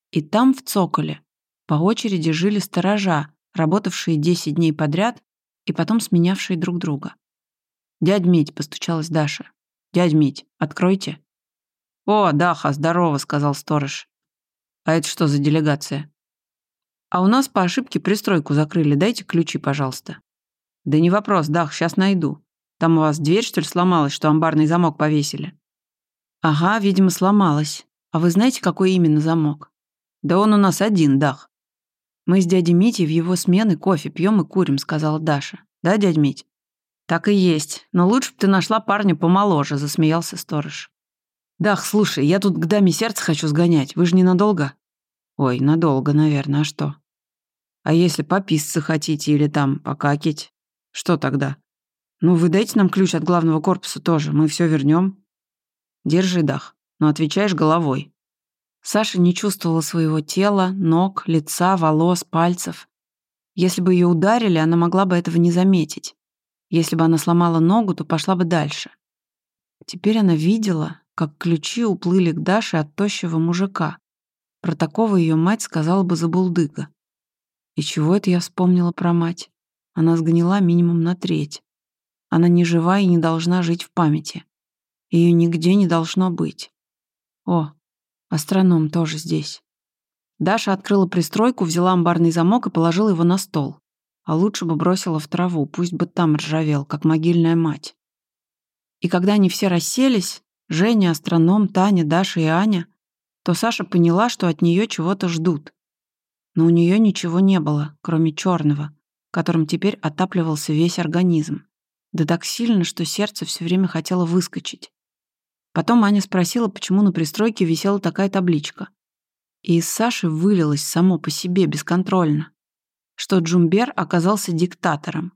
И там, в цоколе, по очереди жили сторожа, работавшие 10 дней подряд и потом сменявшие друг друга. «Дядь Мить», — постучалась Даша. «Дядь Мить, откройте». «О, Даха, здорово», — сказал сторож. «А это что за делегация?» «А у нас по ошибке пристройку закрыли. Дайте ключи, пожалуйста». «Да не вопрос, Дах, сейчас найду. Там у вас дверь, что ли, сломалась, что амбарный замок повесили?» «Ага, видимо, сломалась. А вы знаете, какой именно замок?» «Да он у нас один, Дах». «Мы с дядей Митей в его смены кофе пьем и курим», — сказала Даша. «Да, дядь Мить?» «Так и есть. Но лучше бы ты нашла парня помоложе», — засмеялся сторож. «Дах, слушай, я тут к даме сердца хочу сгонять. Вы же ненадолго?» «Ой, надолго, наверное. А что?» «А если пописаться хотите или там покакить? Что тогда?» «Ну, вы дайте нам ключ от главного корпуса тоже. Мы все вернем. «Держи, Дах, но отвечаешь головой». Саша не чувствовала своего тела, ног, лица, волос, пальцев. Если бы ее ударили, она могла бы этого не заметить. Если бы она сломала ногу, то пошла бы дальше. Теперь она видела, как ключи уплыли к Даше от тощего мужика. Про такого ее мать сказала бы забулдыга. И чего это я вспомнила про мать? Она сгнила минимум на треть. Она не жива и не должна жить в памяти. Ее нигде не должно быть. О, астроном тоже здесь. Даша открыла пристройку, взяла амбарный замок и положила его на стол. А лучше бы бросила в траву, пусть бы там ржавел, как могильная мать. И когда они все расселись, Женя, астроном, Таня, Даша и Аня, то Саша поняла, что от нее чего-то ждут. Но у нее ничего не было, кроме черного, которым теперь отапливался весь организм. Да так сильно, что сердце все время хотело выскочить. Потом Аня спросила, почему на пристройке висела такая табличка. И из Саши вылилось само по себе бесконтрольно, что Джумбер оказался диктатором.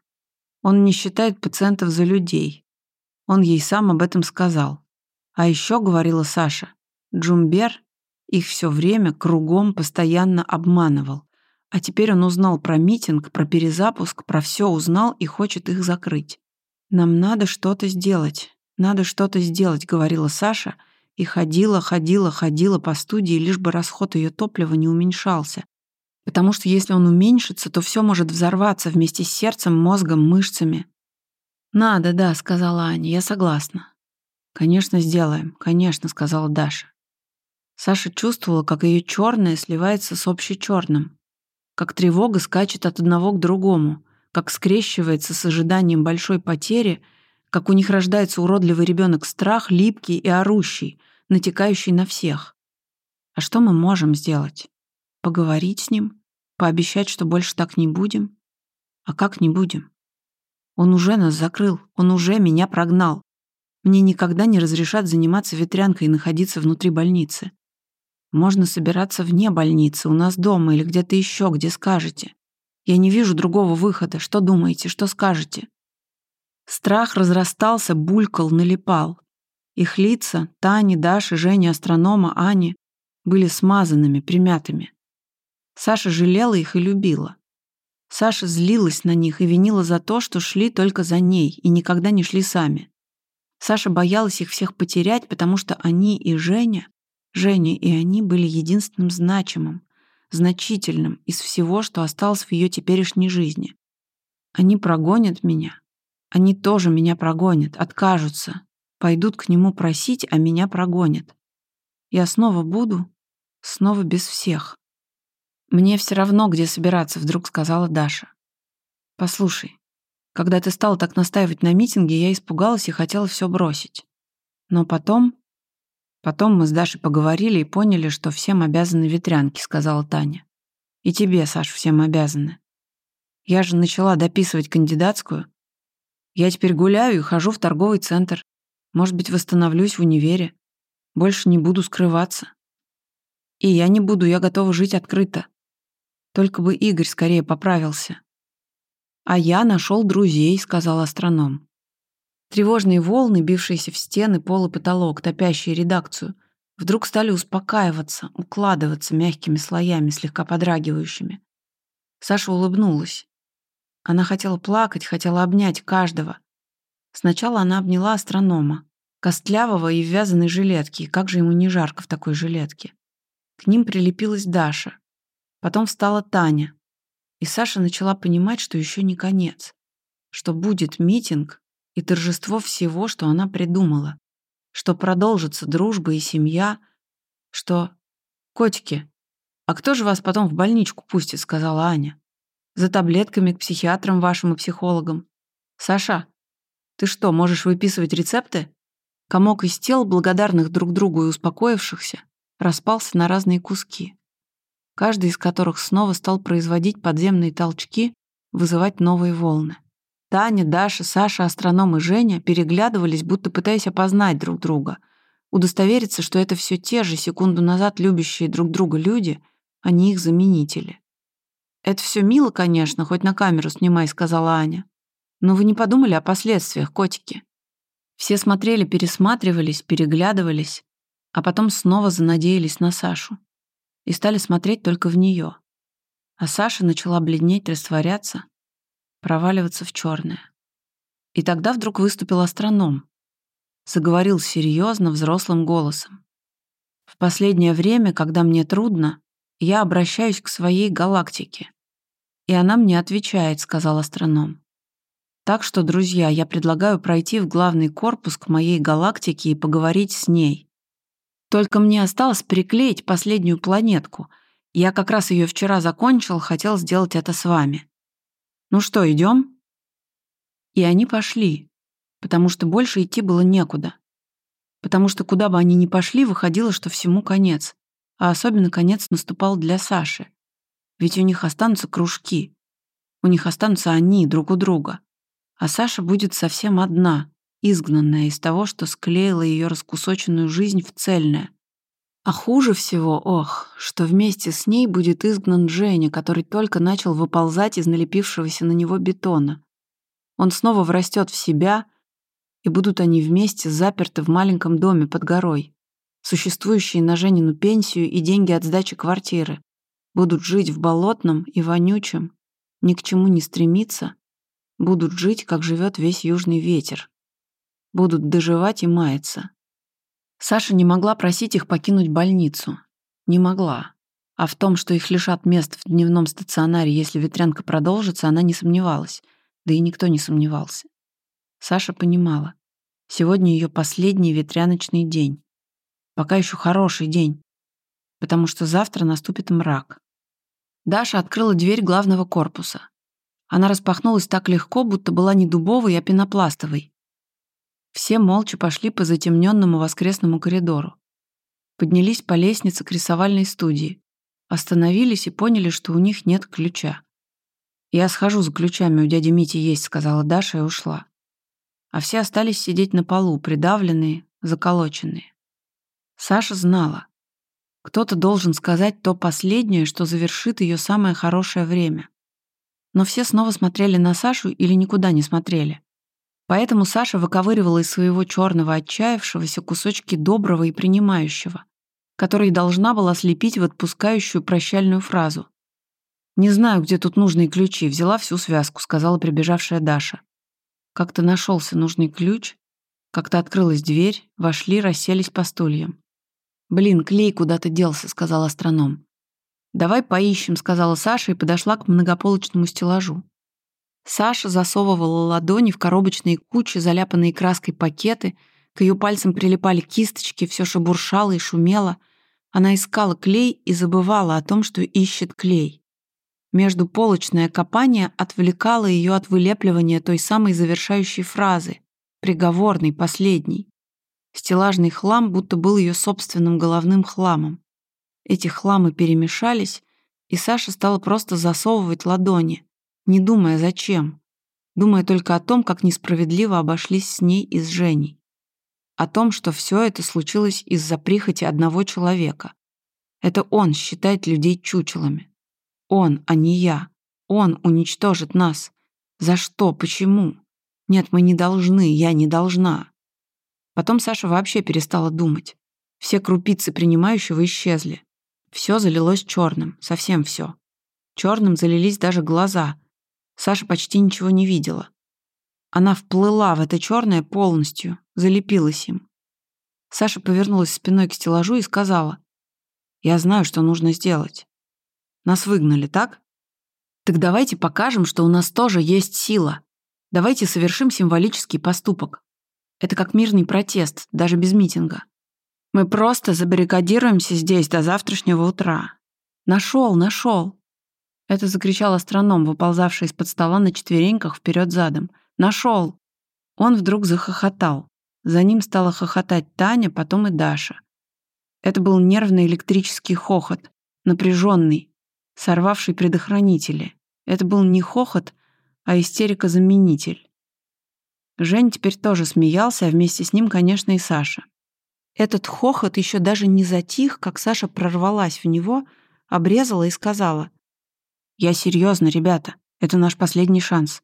Он не считает пациентов за людей. Он ей сам об этом сказал. А еще, говорила Саша, Джумбер их все время кругом постоянно обманывал. А теперь он узнал про митинг, про перезапуск, про все узнал и хочет их закрыть. «Нам надо что-то сделать, надо что-то сделать», — говорила Саша, и ходила, ходила, ходила по студии, лишь бы расход ее топлива не уменьшался. Потому что если он уменьшится, то все может взорваться вместе с сердцем, мозгом, мышцами. «Надо, да», — сказала Аня, — «я согласна. «Конечно, сделаем, конечно», — сказала Даша. Саша чувствовала, как ее черное сливается с общечерным, как тревога скачет от одного к другому, как скрещивается с ожиданием большой потери, как у них рождается уродливый ребенок страх, липкий и орущий, натекающий на всех. А что мы можем сделать? Поговорить с ним? Пообещать, что больше так не будем? А как не будем? Он уже нас закрыл, он уже меня прогнал. Мне никогда не разрешат заниматься ветрянкой и находиться внутри больницы. Можно собираться вне больницы, у нас дома или где-то еще, где скажете. Я не вижу другого выхода. Что думаете, что скажете? Страх разрастался, булькал, налипал. Их лица, Тани, Даши, Жени, астронома, Ани, были смазанными, примятыми. Саша жалела их и любила. Саша злилась на них и винила за то, что шли только за ней и никогда не шли сами. Саша боялась их всех потерять, потому что они и Женя, Женя и они были единственным значимым, значительным из всего, что осталось в ее теперешней жизни. Они прогонят меня. Они тоже меня прогонят, откажутся, пойдут к нему просить, а меня прогонят. Я снова буду, снова без всех. «Мне все равно, где собираться», — вдруг сказала Даша. «Послушай, когда ты стал так настаивать на митинге, я испугалась и хотела все бросить. Но потом... Потом мы с Дашей поговорили и поняли, что всем обязаны ветрянки», — сказала Таня. «И тебе, Саш, всем обязаны. Я же начала дописывать кандидатскую. Я теперь гуляю и хожу в торговый центр. Может быть, восстановлюсь в универе. Больше не буду скрываться. И я не буду, я готова жить открыто. Только бы Игорь скорее поправился. «А я нашел друзей», — сказал астроном. Тревожные волны, бившиеся в стены, пол и потолок, топящие редакцию, вдруг стали успокаиваться, укладываться мягкими слоями, слегка подрагивающими. Саша улыбнулась. Она хотела плакать, хотела обнять каждого. Сначала она обняла астронома, костлявого и в вязаной жилетке, и как же ему не жарко в такой жилетке. К ним прилепилась Даша, Потом встала Таня. И Саша начала понимать, что еще не конец. Что будет митинг и торжество всего, что она придумала. Что продолжится дружба и семья. Что... «Котики, а кто же вас потом в больничку пустит?» — сказала Аня. «За таблетками к психиатрам вашим и психологам. Саша, ты что, можешь выписывать рецепты?» Комок из тел, благодарных друг другу и успокоившихся, распался на разные куски каждый из которых снова стал производить подземные толчки, вызывать новые волны. Таня, Даша, Саша, астроном и Женя переглядывались, будто пытаясь опознать друг друга, удостовериться, что это все те же секунду назад любящие друг друга люди, а не их заменители. «Это все мило, конечно, хоть на камеру снимай», — сказала Аня. «Но вы не подумали о последствиях, котики?» Все смотрели, пересматривались, переглядывались, а потом снова занадеялись на Сашу и стали смотреть только в нее. А Саша начала бледнеть, растворяться, проваливаться в черное. И тогда вдруг выступил астроном. Заговорил серьезно, взрослым голосом. В последнее время, когда мне трудно, я обращаюсь к своей галактике. И она мне отвечает, сказал астроном. Так что, друзья, я предлагаю пройти в главный корпус к моей галактике и поговорить с ней. Только мне осталось приклеить последнюю планетку. Я как раз ее вчера закончил, хотел сделать это с вами. Ну что, идем? И они пошли, потому что больше идти было некуда. Потому что куда бы они ни пошли, выходило, что всему конец. А особенно конец наступал для Саши. Ведь у них останутся кружки. У них останутся они друг у друга. А Саша будет совсем одна, изгнанная из того, что склеила ее раскусоченную жизнь в цельное. А хуже всего, ох, что вместе с ней будет изгнан Женя, который только начал выползать из налепившегося на него бетона. Он снова врастет в себя, и будут они вместе заперты в маленьком доме под горой, существующие на Женину пенсию и деньги от сдачи квартиры, будут жить в болотном и вонючем, ни к чему не стремиться, будут жить, как живет весь южный ветер, будут доживать и маяться. Саша не могла просить их покинуть больницу. Не могла. А в том, что их лишат мест в дневном стационаре, если ветрянка продолжится, она не сомневалась. Да и никто не сомневался. Саша понимала. Сегодня ее последний ветряночный день. Пока еще хороший день. Потому что завтра наступит мрак. Даша открыла дверь главного корпуса. Она распахнулась так легко, будто была не дубовой, а пенопластовой. Все молча пошли по затемненному воскресному коридору. Поднялись по лестнице к рисовальной студии. Остановились и поняли, что у них нет ключа. «Я схожу за ключами, у дяди Мити есть», — сказала Даша и ушла. А все остались сидеть на полу, придавленные, заколоченные. Саша знала. Кто-то должен сказать то последнее, что завершит ее самое хорошее время. Но все снова смотрели на Сашу или никуда не смотрели. Поэтому Саша выковыривала из своего черного отчаявшегося кусочки доброго и принимающего, который должна была слепить в отпускающую прощальную фразу. «Не знаю, где тут нужные ключи, взяла всю связку», сказала прибежавшая Даша. Как-то нашелся нужный ключ, как-то открылась дверь, вошли, расселись по стульям. «Блин, клей куда-то делся», — сказал астроном. «Давай поищем», — сказала Саша и подошла к многополочному стеллажу. Саша засовывала ладони в коробочные кучи, заляпанные краской пакеты, к ее пальцам прилипали кисточки, все шебуршало и шумело — она искала клей и забывала о том, что ищет клей. Между полочное копание отвлекало ее от вылепливания той самой завершающей фразы, приговорной, последней. Стеллажный хлам будто был ее собственным головным хламом. Эти хламы перемешались, и Саша стала просто засовывать ладони, не думая зачем, думая только о том, как несправедливо обошлись с ней и с Женей о том, что все это случилось из-за прихоти одного человека. Это он считает людей чучелами. Он, а не я. Он уничтожит нас. За что? Почему? Нет, мы не должны, я не должна. Потом Саша вообще перестала думать. Все крупицы принимающего исчезли. Все залилось черным, совсем все. Черным залились даже глаза. Саша почти ничего не видела. Она вплыла в это черное полностью, залепилась им. Саша повернулась спиной к стеллажу и сказала, «Я знаю, что нужно сделать. Нас выгнали, так? Так давайте покажем, что у нас тоже есть сила. Давайте совершим символический поступок. Это как мирный протест, даже без митинга. Мы просто забаррикадируемся здесь до завтрашнего утра. Нашел, нашел. Это закричал астроном, выползавший из-под стола на четвереньках вперед задом. Нашел!» Он вдруг захохотал. За ним стала хохотать Таня, потом и Даша. Это был нервный электрический хохот, напряженный, сорвавший предохранители. Это был не хохот, а истерика-заменитель. Жень теперь тоже смеялся, а вместе с ним, конечно, и Саша. Этот хохот еще даже не затих, как Саша прорвалась в него, обрезала и сказала. «Я серьезно, ребята, это наш последний шанс.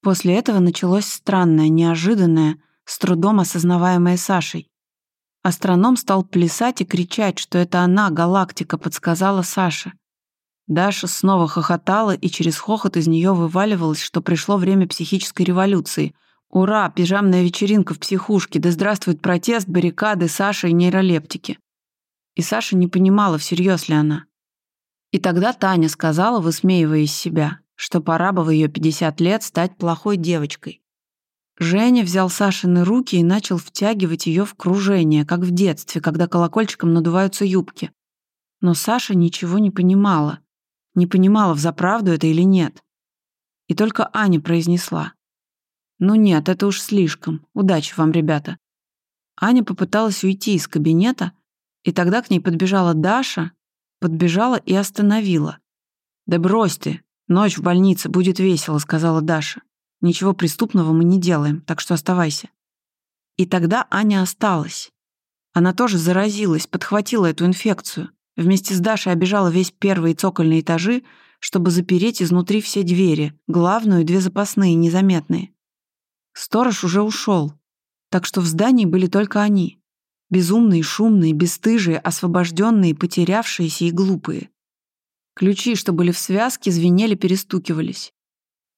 После этого началось странное, неожиданное, с трудом осознаваемое Сашей. Астроном стал плясать и кричать, что это она, галактика, подсказала Саше. Даша снова хохотала, и через хохот из нее вываливалось, что пришло время психической революции. Ура, пижамная вечеринка в психушке, да здравствует протест, баррикады, Саша и нейролептики. И Саша не понимала, всерьез ли она. И тогда Таня сказала, высмеивая из себя, что пора бы в ее 50 лет стать плохой девочкой. Женя взял Сашины руки и начал втягивать ее в кружение, как в детстве, когда колокольчиком надуваются юбки. Но Саша ничего не понимала. Не понимала, взаправду это или нет. И только Аня произнесла. «Ну нет, это уж слишком. Удачи вам, ребята». Аня попыталась уйти из кабинета, и тогда к ней подбежала Даша, подбежала и остановила. «Да брось ты, «Ночь в больнице, будет весело», — сказала Даша. «Ничего преступного мы не делаем, так что оставайся». И тогда Аня осталась. Она тоже заразилась, подхватила эту инфекцию. Вместе с Дашей обижала весь первый и цокольный этажи, чтобы запереть изнутри все двери, главную и две запасные, незаметные. Сторож уже ушел, так что в здании были только они. Безумные, шумные, бесстыжие, освобожденные, потерявшиеся и глупые. Ключи, что были в связке, звенели, перестукивались.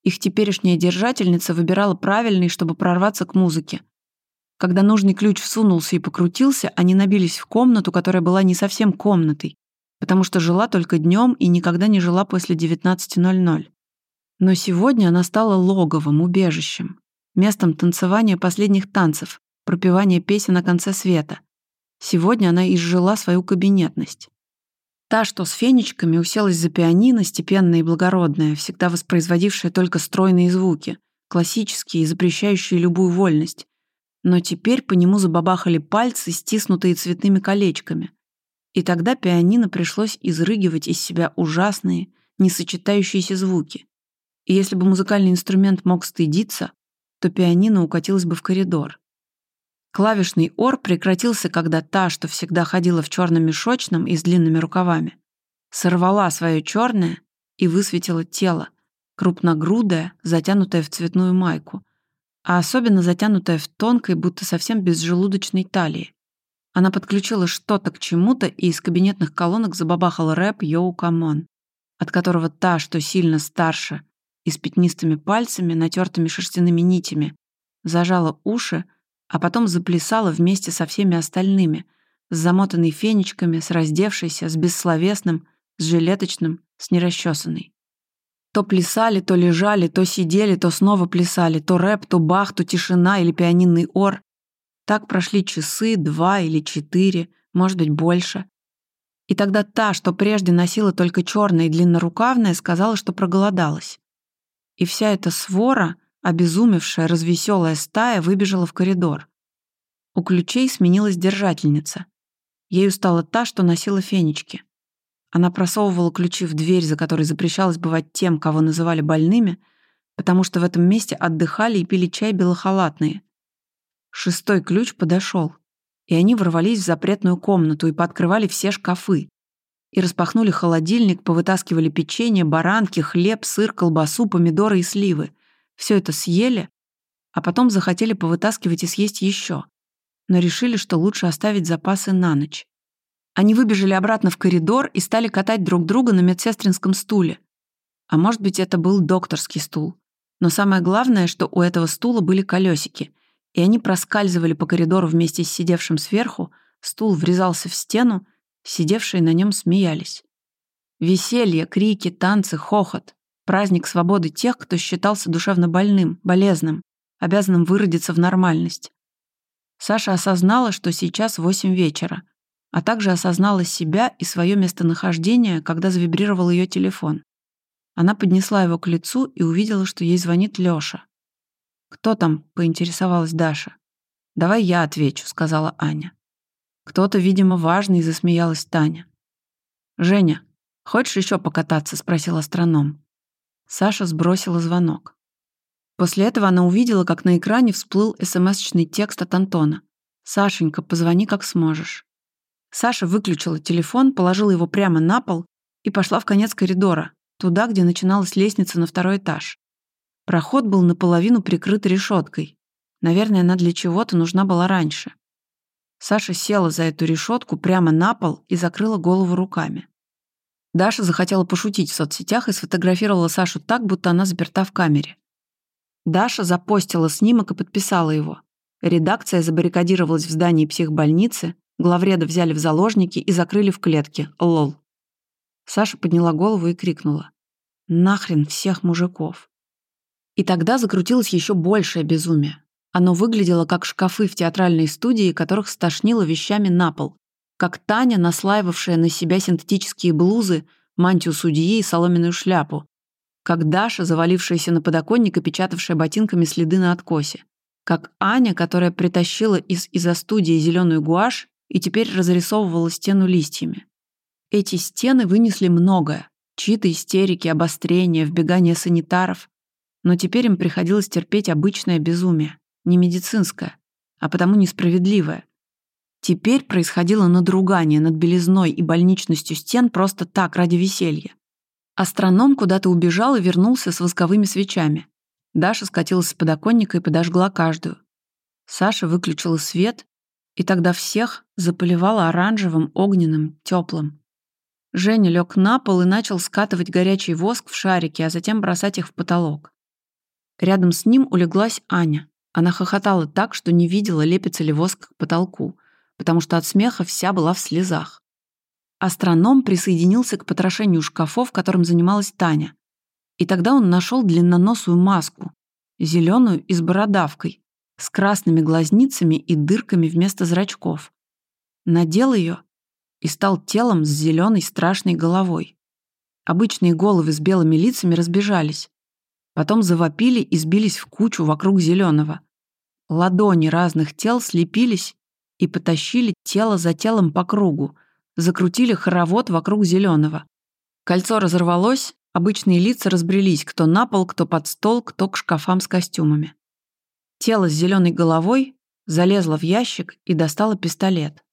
Их теперешняя держательница выбирала правильный, чтобы прорваться к музыке. Когда нужный ключ всунулся и покрутился, они набились в комнату, которая была не совсем комнатой, потому что жила только днем и никогда не жила после 19.00. Но сегодня она стала логовым, убежищем, местом танцевания последних танцев, пропевания песен на конце света. Сегодня она изжила свою кабинетность. Та, что с фенечками, уселась за пианино, степенная и благородная, всегда воспроизводившая только стройные звуки, классические и запрещающие любую вольность. Но теперь по нему забабахали пальцы, стиснутые цветными колечками. И тогда пианино пришлось изрыгивать из себя ужасные, несочетающиеся звуки. И если бы музыкальный инструмент мог стыдиться, то пианино укатилось бы в коридор. Клавишный ор прекратился, когда та, что всегда ходила в черном мешочном и с длинными рукавами, сорвала свое черное и высветила тело, крупногрудое, затянутое в цветную майку, а особенно затянутое в тонкой, будто совсем безжелудочной талии. Она подключила что-то к чему-то и из кабинетных колонок забабахал рэп «Yo, come on», от которого та, что сильно старше, и с пятнистыми пальцами, натертыми шерстяными нитями, зажала уши, а потом заплясала вместе со всеми остальными, с замотанной фенечками, с раздевшейся, с бессловесным, с жилеточным, с нерасчесанной. То плясали, то лежали, то сидели, то снова плясали, то рэп, то бах, то тишина или пианинный ор. Так прошли часы, два или четыре, может быть, больше. И тогда та, что прежде носила только черное и длиннорукавное, сказала, что проголодалась. И вся эта свора — Обезумевшая, развеселая стая выбежала в коридор. У ключей сменилась держательница. Ею стала та, что носила фенечки. Она просовывала ключи в дверь, за которой запрещалось бывать тем, кого называли больными, потому что в этом месте отдыхали и пили чай белохалатные. Шестой ключ подошел, и они ворвались в запретную комнату и пооткрывали все шкафы. И распахнули холодильник, повытаскивали печенье, баранки, хлеб, сыр, колбасу, помидоры и сливы. Все это съели, а потом захотели повытаскивать и съесть еще, но решили, что лучше оставить запасы на ночь. Они выбежали обратно в коридор и стали катать друг друга на медсестринском стуле. А может быть, это был докторский стул. Но самое главное, что у этого стула были колесики, и они проскальзывали по коридору вместе с сидевшим сверху, стул врезался в стену, сидевшие на нем смеялись. Веселье, крики, танцы, хохот. Праздник свободы тех, кто считался душевно больным, болезным, обязанным выродиться в нормальность. Саша осознала, что сейчас 8 вечера, а также осознала себя и свое местонахождение, когда завибрировал ее телефон. Она поднесла его к лицу и увидела, что ей звонит Лёша. «Кто там?» — поинтересовалась Даша. «Давай я отвечу», — сказала Аня. «Кто-то, видимо, важный», — засмеялась Таня. «Женя, хочешь еще покататься?» — спросил астроном. Саша сбросила звонок. После этого она увидела, как на экране всплыл смс-очный текст от Антона. «Сашенька, позвони как сможешь». Саша выключила телефон, положила его прямо на пол и пошла в конец коридора, туда, где начиналась лестница на второй этаж. Проход был наполовину прикрыт решеткой. Наверное, она для чего-то нужна была раньше. Саша села за эту решетку прямо на пол и закрыла голову руками. Даша захотела пошутить в соцсетях и сфотографировала Сашу так, будто она заперта в камере. Даша запостила снимок и подписала его. Редакция забаррикадировалась в здании психбольницы, главреда взяли в заложники и закрыли в клетке. Лол. Саша подняла голову и крикнула. «Нахрен всех мужиков!» И тогда закрутилось еще большее безумие. Оно выглядело как шкафы в театральной студии, которых стошнило вещами на пол, как Таня, наслаивавшая на себя синтетические блузы, мантию судьи и соломенную шляпу, как Даша, завалившаяся на подоконник и печатавшая ботинками следы на откосе, как Аня, которая притащила из из-за студии зеленую гуашь и теперь разрисовывала стену листьями. Эти стены вынесли многое. Чьи-то истерики, обострения, вбегание санитаров. Но теперь им приходилось терпеть обычное безумие, не медицинское, а потому несправедливое, Теперь происходило надругание над белизной и больничностью стен просто так, ради веселья. Астроном куда-то убежал и вернулся с восковыми свечами. Даша скатилась с подоконника и подожгла каждую. Саша выключила свет, и тогда всех заполивала оранжевым, огненным, теплым. Женя лег на пол и начал скатывать горячий воск в шарики, а затем бросать их в потолок. Рядом с ним улеглась Аня. Она хохотала так, что не видела, лепится ли воск к потолку потому что от смеха вся была в слезах. Астроном присоединился к потрошению шкафов, которым занималась Таня. И тогда он нашел длинноносую маску, зеленую и с бородавкой, с красными глазницами и дырками вместо зрачков. Надел ее и стал телом с зеленой страшной головой. Обычные головы с белыми лицами разбежались. Потом завопили и сбились в кучу вокруг зеленого. Ладони разных тел слепились и потащили тело за телом по кругу, закрутили хоровод вокруг зеленого. Кольцо разорвалось, обычные лица разбрелись, кто на пол, кто под стол, кто к шкафам с костюмами. Тело с зеленой головой залезло в ящик и достало пистолет.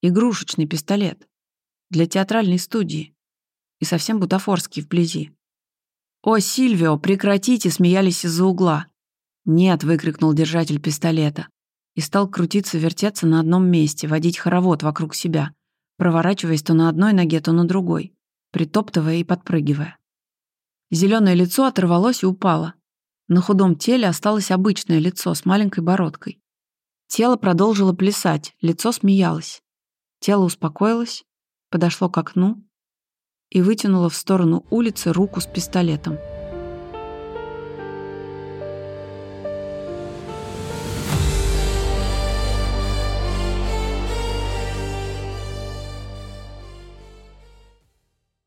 Игрушечный пистолет. Для театральной студии. И совсем бутафорский вблизи. «О, Сильвио, прекратите!» — смеялись из-за угла. «Нет!» — выкрикнул держатель пистолета. И стал крутиться-вертеться на одном месте, водить хоровод вокруг себя, проворачиваясь то на одной ноге, то на другой, притоптывая и подпрыгивая. Зеленое лицо оторвалось и упало. На худом теле осталось обычное лицо с маленькой бородкой. Тело продолжило плясать, лицо смеялось. Тело успокоилось, подошло к окну и вытянуло в сторону улицы руку с пистолетом.